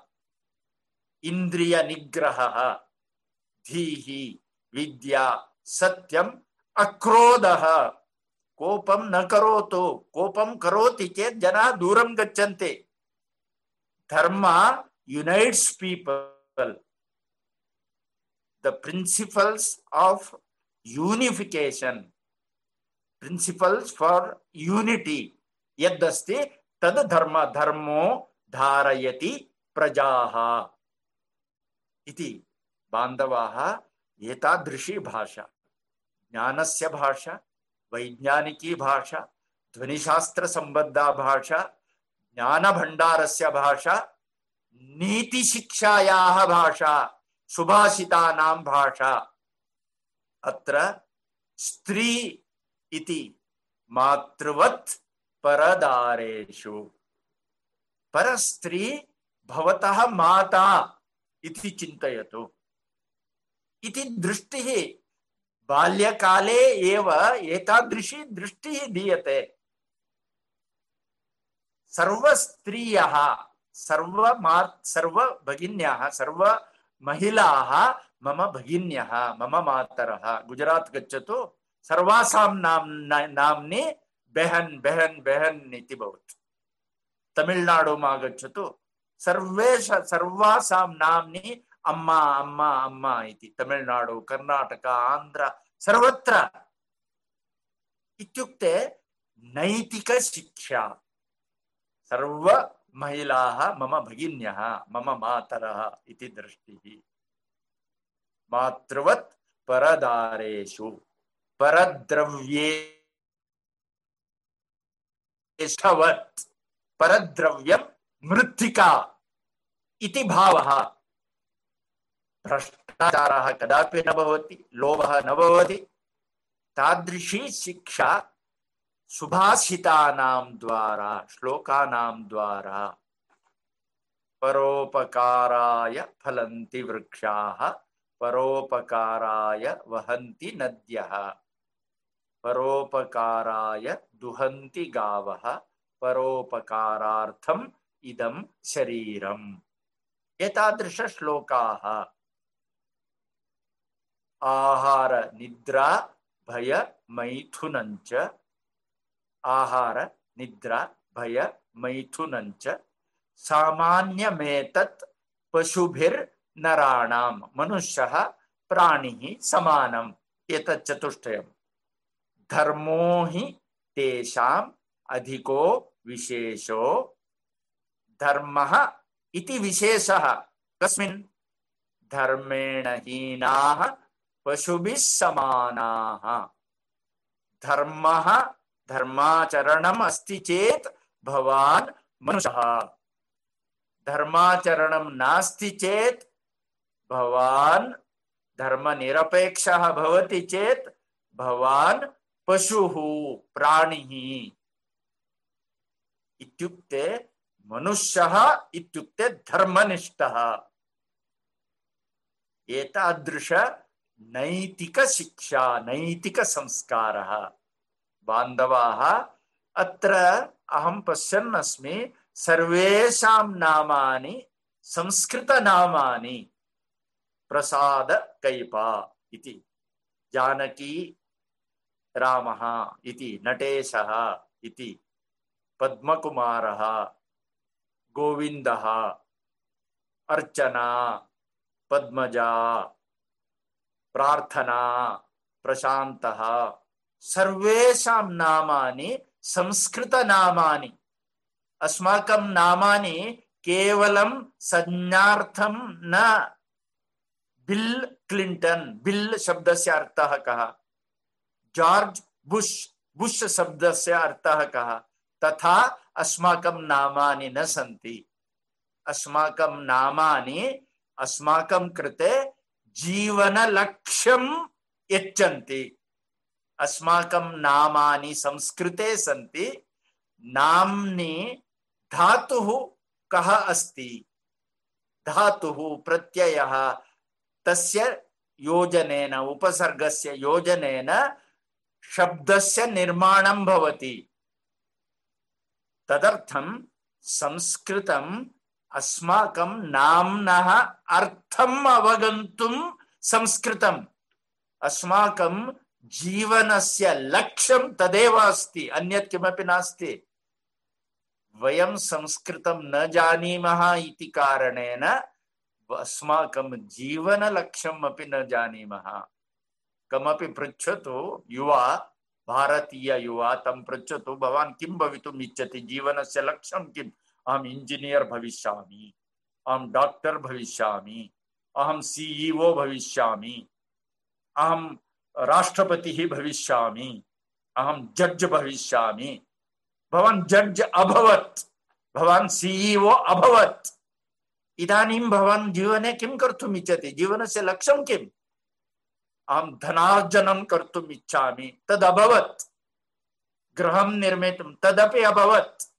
इन्द्रियनिग्रहः धीः विद्या, सत्यम्, अक्रोधः। कोपं न करोतु, कोपं करोति चेत् जनाः दूरं गच्छन्ति। Dharma unites people the principles of unification. Principles for unity. यदस्ति तद धर्म धर्मो धारयति प्रजाः इति बान्धवाः एतादृशी भाषा ज्ञानस्य भाषा वैज्ञानिकी भाषा ध्वनिशास्त्रसम्बद्धा भाषा ज्ञानभण्डारस्य भाषा नीतिशिक्षायाः भाषा सुभाषितानां भाषा। अत्र स्त्री इति मातृवत् परदारेषु। परस्त्री भवतः माता इति चिन्तयतु। इति दृष्टिः बाल्यकाले एव एतादृशी दृष्टिः दीयते। सर्वस्त्रियः सर्वमा सर्वभगिन्याः, सर्व महिलाः मम भगिन्यः, मम मातरः। गुजरात् गच्छतु। सर्वासां नाम नाम्नि बेहन् बेहन् बेहन् इति भवति। तमिळ्नाडुम् आगच्छतु। सर्वेष सर्वासां नाम्नि अम्मा अम्मा अम्मा इति। तमिळ्नाडु कर्णाटक आन्ध्र, सर्वत्र। इत्युक्ते नैतिकशिक्षा। सर्व महिलाः मम भगिन्यः, मम मातरः इति दृष्टिः। मातृवत् परदारेषु परद्रव्ये इष्टवत् परद्रव्यं मृत्तिका इति भावः। भ्रष्टाचारः कदापि न भवति, लोभः न भवति, तादृशी शिक्षा सुभाषितानां द्वारा, श्लोकानां द्वारा परोपकाराय फलन्ति वृक्षाः, परोपकाराय वहन्ति नद्यः, परोपकाराय दुहन्ति गावः, परोपकारार्थम् इदं आहार निद्रा भय, मैथुनञ्च आहार, निद्रा, भय, मैथुनञ्च, सामान्यमेतत् पशुभिर्नराणां मनुष्यः प्राणिः समानम्। एतत् चतुष्टयम्। धर्मो अधिको विशेषो। धर्मः इति विशेषः। कस्मिन्? धर्मेण हीनाः पशुभिः समानाः। धर्मः धर्माचरणम् अस्ति चेत् भवान् मनुष्यः। धर्माचरणं नास्ति चेत् भवान् धर्मनिरपेक्षः भवति चेत् भवान् पशुः, प्राणिः। इत्युक्ते मनुष्यः इत्युक्ते धर्मनिष्ठः। एतादृश नैतिकशिक्षा नैतिकसंस्कारः। बान्धवाः, अत्र अहं पश्यन् अस्मि, सर्वेषां नामानि, संस्कृतनामानि, प्रसाद कैपा इति। जानकी रामः इति, नटेशः इति, पद्मकुमारः, गोविन्दः, अर्चना, पद्मजा, प्रार्थना, प्रशान्तः। सर्वेषां नामानि, संस्कृतनामानि। अस्माकं नामानि केवलं संज्ञार्थं न। बिल् क्लिण्टन्, बिल् शब्दस्य अर्थः कः? जॉर्ज बुश बुश शब्दस्य अर्थः कः? तथा अस्माकं नामानि न सन्ति। अस्माकं नामानि, अस्माकं कृते जीवनलक्ष्यं यच्छन्ति। अस्माकं नामानि संस्कृते सन्ति। नाम्नि धातुः कः अस्ति? धातुः प्रत्ययः। तस्य योजनेन, उपसर्गस्य योजनेन शब्दस्य निर्माणं भवति। तदर्थं संस्कृतम् अस्माकं नाम्नः अर्थम् अवगन्तुं संस्कृतम्। अस्माकं जीवनस्य लक्ष्यं तदेव अस्ति, अन्यत् किमपि नास्ति। वयं संस्कृतं न जानीमः इति कारणेन अस्माकं जीवनलक्ष्यम् अपि न जानीमः। कमपि पृच्छतु, युवा भारतीययुवा तं पृच्छतु, भवान् किं भवितुम् इच्छति? जीवनस्य लक्ष्यं किम्? अहम् इंजीनियर् भविष्यामि, अहं डाक्टर् भविष्यामि, अहं सीईओ भविष्यामि, अहं राष्ट्रपतिः भविष्यामि अहम जड्ज् भविष्यामि। भवान् जड्ज् अभवत, भवान् सीईओ अभवत। इदानीं भवान् जीवने किं कर्तुम् इच्छति? जीवनस्य लक्ष्यं किम्? अहं धनार्जनं कर्तुम् इच्छामि तदभवत् गृहं निर्मितुं तदपि अभवत्।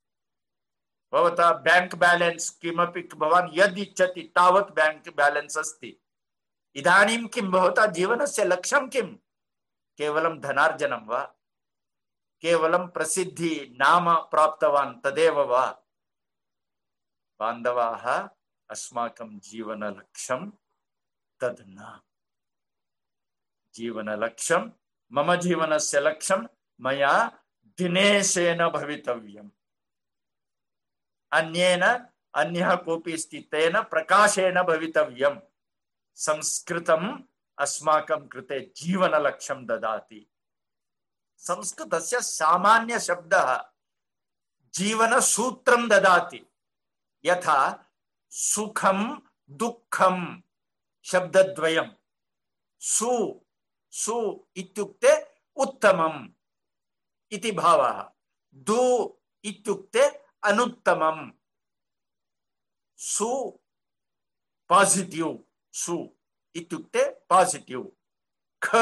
भवता बैंक बैलेंस किमपि, भवान् यद् इच्छति तावत् बैंक बैलेंस अस्ति। इदानीं किं भवता जीवनस्य लक्ष्यं किं केवलं धनार्जनं वा? केवलं प्रसिद्धि नाम प्राप्तवान् तदेव वा? बान्धवाः अस्माकं जीवनलक्ष्यं तद् न जीवनलक्ष्यं, मम जीवनस्य लक्ष्यं मया दिनेशेन भवितव्यम्। अन्येन, अन्यः कोऽपि अस्ति प्रकाशेन भवितव्यम्। संस्कृतम् अस्माकं कृते जीवनलक्ष्यं ददाति। संस्कृतस्य सामान्यशब्दः जीवनसूत्रं ददाति। यथा सुखं, दुःखं, शब्दद्वयं। सु सु इत्युक्ते उत्तमम् इति भावः। दु इत्युक्ते अनुत्तमम्। सु पासिटिव् सु। इत्युक्ते पासिटिव् ख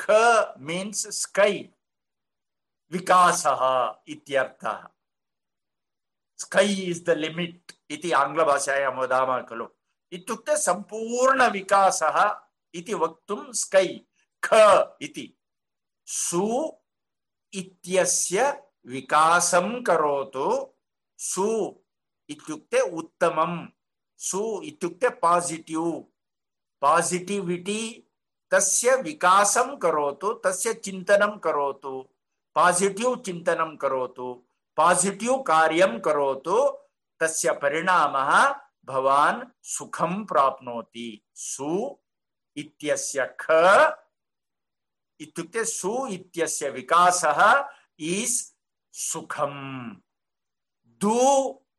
ख मीन्स् स्कै विकासः इत्यर्थः. स्कै इस् द लिमिट् इति आङ्ग्लभाषायां वदामः खलु. इत्युक्ते सम्पूर्णविकासः इति वक्तुं स्कै ख इति. सु इत्यस्य विकासं करोतु. सु इत्युक्ते उत्तमं. सु इत्युक्ते पासिटिव् पासिटिविटी तस्य विकासं करोतु, तस्य चिन्तनं करोतु पासिटिव् चिन्तनं करोतु पासिटिव् कार्यं करोतु, तस्य परिणामः भवान् सुखं प्राप्नोति। सु इत्यस्य ख इत्युक्ते सु इत्यस्य विकासः इस् सुखम्। दु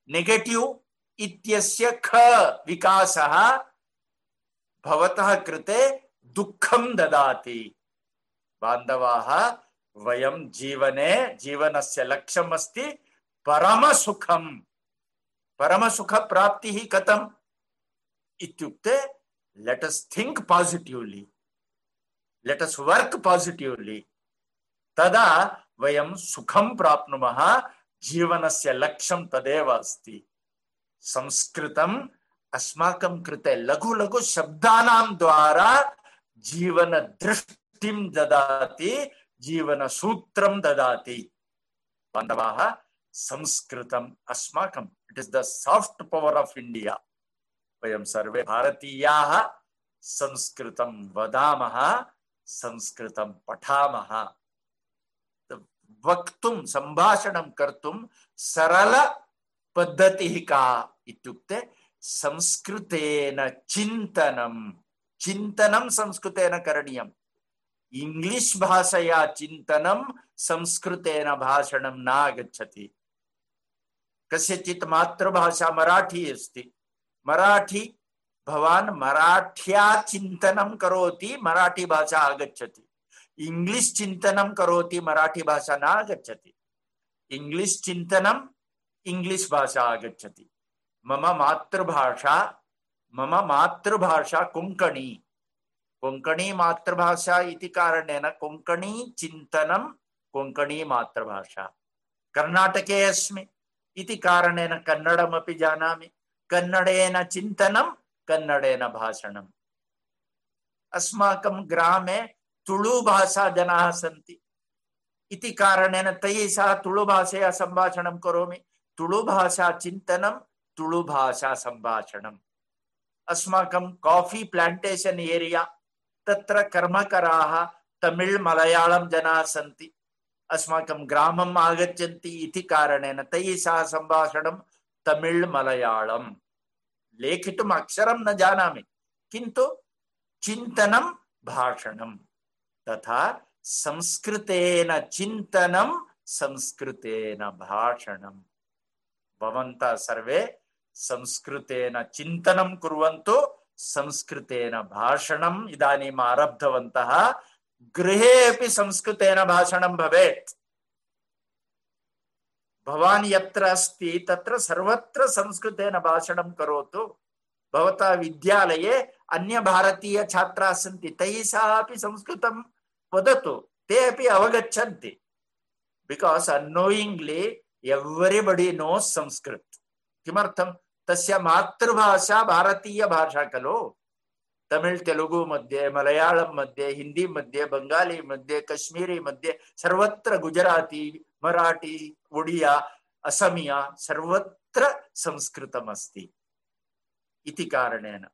नेगेटिव् इत्यस्य ख विकासः भवतः कृते दुःखं ददाति। बान्धवाः, वयं जीवने, जीवनस्य लक्ष्यम् अस्ति परमसुखं परमसुखप्राप्तिः कथम्? इत्युक्ते लेट् अस् थिङ्क् पासिटिव्लि लेट् अस् वर्क् पासिटिव्लि तदा वयं सुखं प्राप्नुमः, जीवनस्य लक्ष्यं तदेव अस्ति। संस्कृतम् अस्माकं कृते लघु लघु शब्दानां द्वारा जीवनदृष्टिं ददाति, जीवनसूत्रं ददाति। बान्धवाः, संस्कृतम् अस्माकम् it is the soft power of India वयं सर्वे भारतीयाः, संस्कृतं वदामः, संस्कृतं पठामः। वक्तुं, सम्भाषणं कर्तुं सरलपद्धतिः का इत्युक्ते संस्कृतेन चिन्तनं चिन्तनं संस्कृतेन करणीयम्। इंग्लिश भाषया चिन्तनं संस्कृतेन भाषणं न आगच्छति कस्यचित् मातृभाषा मराठी अस्ति। मराठी, भवान् मराठ्या चिन्तनं करोति, मराठी भाषा आगच्छति। इंग्लिश चिन्तनं करोति, मराठी भाषा न आगच्छति इंग्लिश चिन्तनं इंग्लिश भाषा आगच्छति। मम मातृभाषा मम मातृभाषा कोङ्कणी। कोङ्कणी मातृभाषा इति कारणेन कोङ्कणी चिन्तनं कोङ्कणी मातृभाषा। कर्णाटके अस्मि, इति कारणेन कन्नडमपि जानामि। कन्नडेन चिन्तनं, कन्नडेन भाषणम्। अस्माकं ग्रामे तुळुभाषा जनाः सन्ति। इति कारणेन तैः सह तुळुभाषया सम्भाषणं करोमि। तुळुभाषा चिन्तनं तुळुभाषा सम्भाषणम् अस्माकं काफ़ी प्लांटेशन एरिया तत्र कर्मकराः तमिळ् मलयाळं जनाः सन्ति। अस्माकं ग्रामम् आगच्छन्ति इति कारणेन तैः सह सम्भाषणं तमिळ् मलयाळं लेखितुम् अक्षरं न जानामि, किन्तु चिन्तनं भाषणं तथा संस्कृतेन चिन्तनं संस्कृतेन भाषणं सर्वे संस्कृतेन चिन्तनं कुर्वन्तु, संस्कृतेन भाषणम् इदानीम् आरब्धवन्तः गृहे अपि संस्कृतेन भाषणं भवेत्। भवान् यत्र अस्ति, तत्र सर्वत्र संस्कृतेन भाषणं करोतु। भवता विद्यालये अन्यभारतीयछात्राः सन्ति, तैः सह अपि संस्कृतं वदतु, ते अपि अवगच्छन्ति। Because annoyingly everybody knows Sanskrit. किमर्थं तस्य मातृभाषा भारतीय भाषा खलु? तमिळ् तेलुगु मध्ये मलयाळं मध्ये हिंदी मध्ये बङ्गाली मध्ये कश्मीरी मध्ये सर्वत्र गुजराती मराठी ओडिया असमिया सर्वत्र संस्कृतमस्ति इति कारणेन।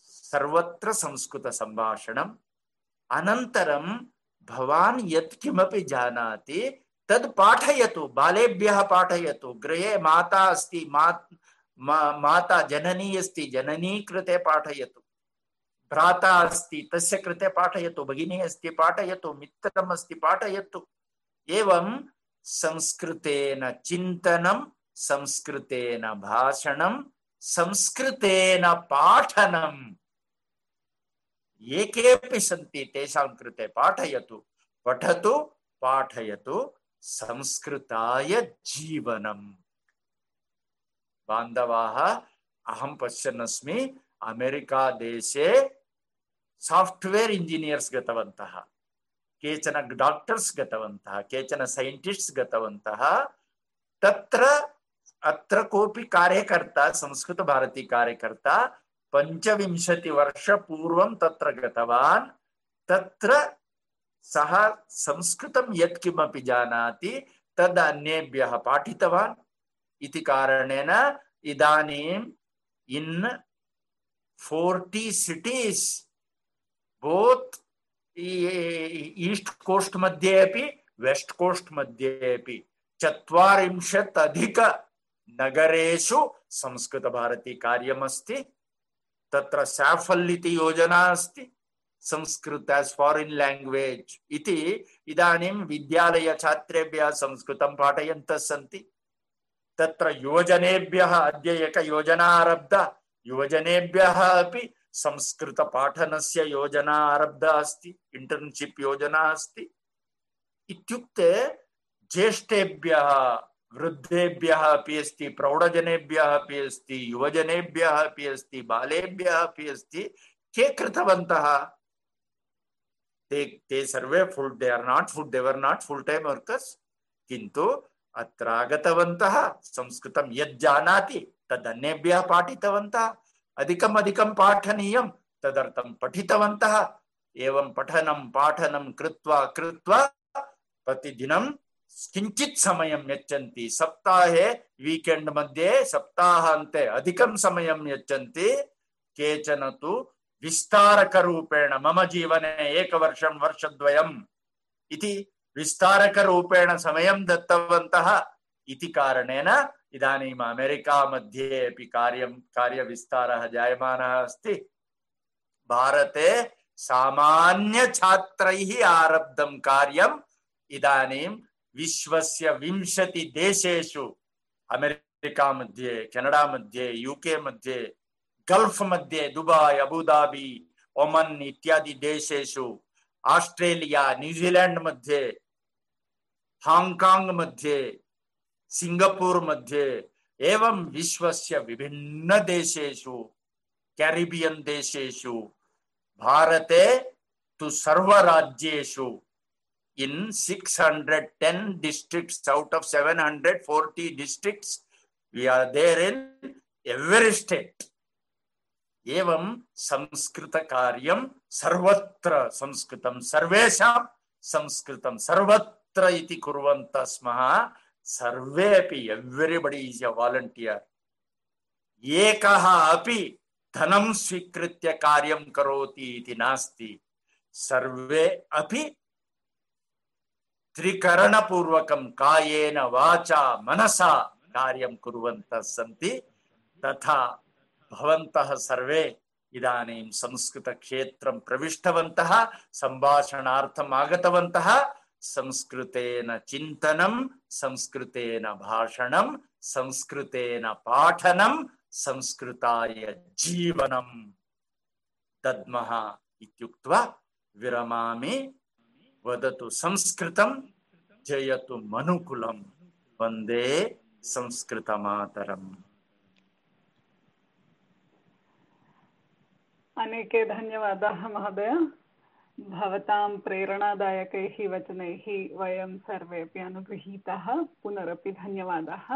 सर्वत्र संस्कृतसम्भाषणम् अनन्तरं भवान् यत्किमपि जानाति तद् पाठयतु बालेभ्यः पाठयतु गृहे माता अस्ति मा, मा, माता जननी अस्ति, जननी कृते पाठयतु। भ्राता अस्ति, तस्य कृते पाठयतु, भगिनी अस्ति, पाठयतु, मित्रम् अस्ति, पाठयतु। एवं संस्कृतेन चिन्तनं, संस्कृतेन भाषणं, संस्कृतेन पाठनम् ये केऽपि सन्ति, तेषां कृते पाठयतु, पठतु, पाठयतु संस्कृताय जीवनम्। बान्धवाः अहं पश्यन्नस्मि अमेरिका देशे साफ्ट्वेर् इंजीनियर्स् गतवन्तः, केचन डाक्टर्स् गतवन्तः, केचन सैण्टिस्ट्स् गतवन्तः, तत्र अत्र कोऽपि कार्यकर्ता संस्कृतभारती कार्यकर्ता पञ्चविंशतिवर्षपूर्वं तत्र गतवान्, तत्र सः संस्कृतं यत्किमपि जानाति, तद् अन्येभ्यः पाठितवान्। इति कारणेन इदानीम् in forty cities both east coast मध्ये अपि, वेस्ट् कोस्ट् मध्ये अपि, चत्वारिंशत् अधिक नगरेषु संस्कृतभारती कार्यमस्ति। तत्र सैफल् इति योजना अस्ति, संस्कृत एस् फारिन् लैंग्वेज इति। इदानीं विद्यालयछात्रेभ्यः संस्कृतं पाठयन्तः सन्ति तत्र युवजनेभ्यः अद्य एका योजना आरब्धा युवजनेभ्यः अपि संस्कृतपाठनस्य योजना आरब्धा अस्ति इंटर्नशिप योजना अस्ति। इत्युक्ते ज्येष्ठेभ्यः, वृद्धेभ्यः अपि अस्ति, प्रौढजनेभ्यः अपि अस्ति, युवजनेभ्यः अपि अस्ति, बालेभ्यः अपि अस्ति, के कृतवन्तः? ते ते सर्वे फुल् दे आर् नाट् फुल् दे वर् नाट् फुल् टैम् वर्कर्स् किन्तु अत्र आगतवन्तः, संस्कृतं यत् जानाति तद् अन्येभ्यः पाठितवन्तः, अधिकम् अधिकं पाठनीयं तदर्थं पठितवन्तः, एवं पठनं पाठनं कृत्वा कृत्वा प्रतिदिनं किञ्चित् समयं यच्छन्ति। सप्ताहे, वीकेण्ड् मध्ये सप्ताहान्ते अधिकं समयं यच्छन्ति। केचन तु विस्तारकरूपेण मम जीवने एकवर्षं वर्षद्वयम् इति विस्तारकरूपेण समयं दत्तवन्तः इति कारणेन इदानीम् अमेरिका मध्ये अपि कार्यं, कार्यविस्तारः जायमानः अस्ति। भारते सामान्यछात्रैः आरब्धं कार्यम् इदानीं विश्वस्य विंशतिदेशेषु अमेरिका मध्ये केनडा मध्ये यूके मध्ये गल्फ मध्ये दुबाई, अबुधाबी, ओमन इत्यादि देशेषु ऑस्ट्रेलिया न्यूजीलैंड मध्ये हांगकांग मध्ये सिंगापुर मध्ये, एवं विश्वस्य विभिन्न देशेषु कैरिबियन देशेषु, भारते तु सर्वराज्येषु in 610 districts out of 740 districts, we are there in every state. एवं संस्कृत कार्यं सर्वत्र संस्कृतं, सर्वेषां संस्कृतं, सर्वत्र इति कुर्वन्तः स्मः सर्वे अपि एव्रिबडि इस् अ वालण्टियर् एकः अपि धनं स्वीकृत्य कार्यं करोति इति नास्ति सर्वे अपि त्रिकरणपूर्वकं कायेन वाचा मनसा कार्यं कुर्वन्तः सन्ति तथा भवन्तः सर्वे इदानीं संस्कृतक्षेत्रं प्रविष्टवन्तः सम्भाषणार्थम् आगतवन्तः संस्कृतेन चिन्तनं, संस्कृतेन भाषणं, संस्कृतेन पाठनं, संस्कृताय जीवनं। दद्मः इत्युक्त्वा विरमामि, वदतु संस्कृतं, जयतु मनुकुलं। वंदे संस्कृतमातरम्। अनेके धन्यवादाः, महोदय। भवतां प्रेरणादायकैः वचनैः वयं सर्वेपि अनुगृहीताः। पुनरपि धन्यवादाः।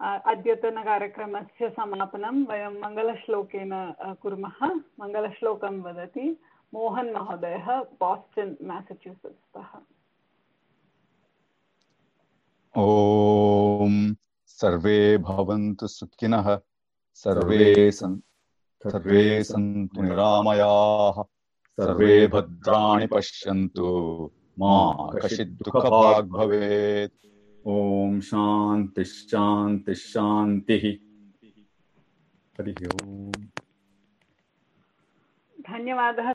अद्यतनकार्यक्रमस्य समापनं वयं मङ्गलश्लोकेन कुर्मः। मङ्गलश्लोकं वदति मोहन महोदयः, बास्टन् मेसच्यूसेट्स् तः ॐ सर्वे भवन्तु सुखिनः। सर्वे सन् सर्वे सन्तु निरामयाः। सर्वे भद्राणि पश्यन्तु। मा कश्चित् दुःखभाग् भवेत् ॐ शान्तिः शान्तिः शान्तिः। हरिः ओम्। धन्यवादः।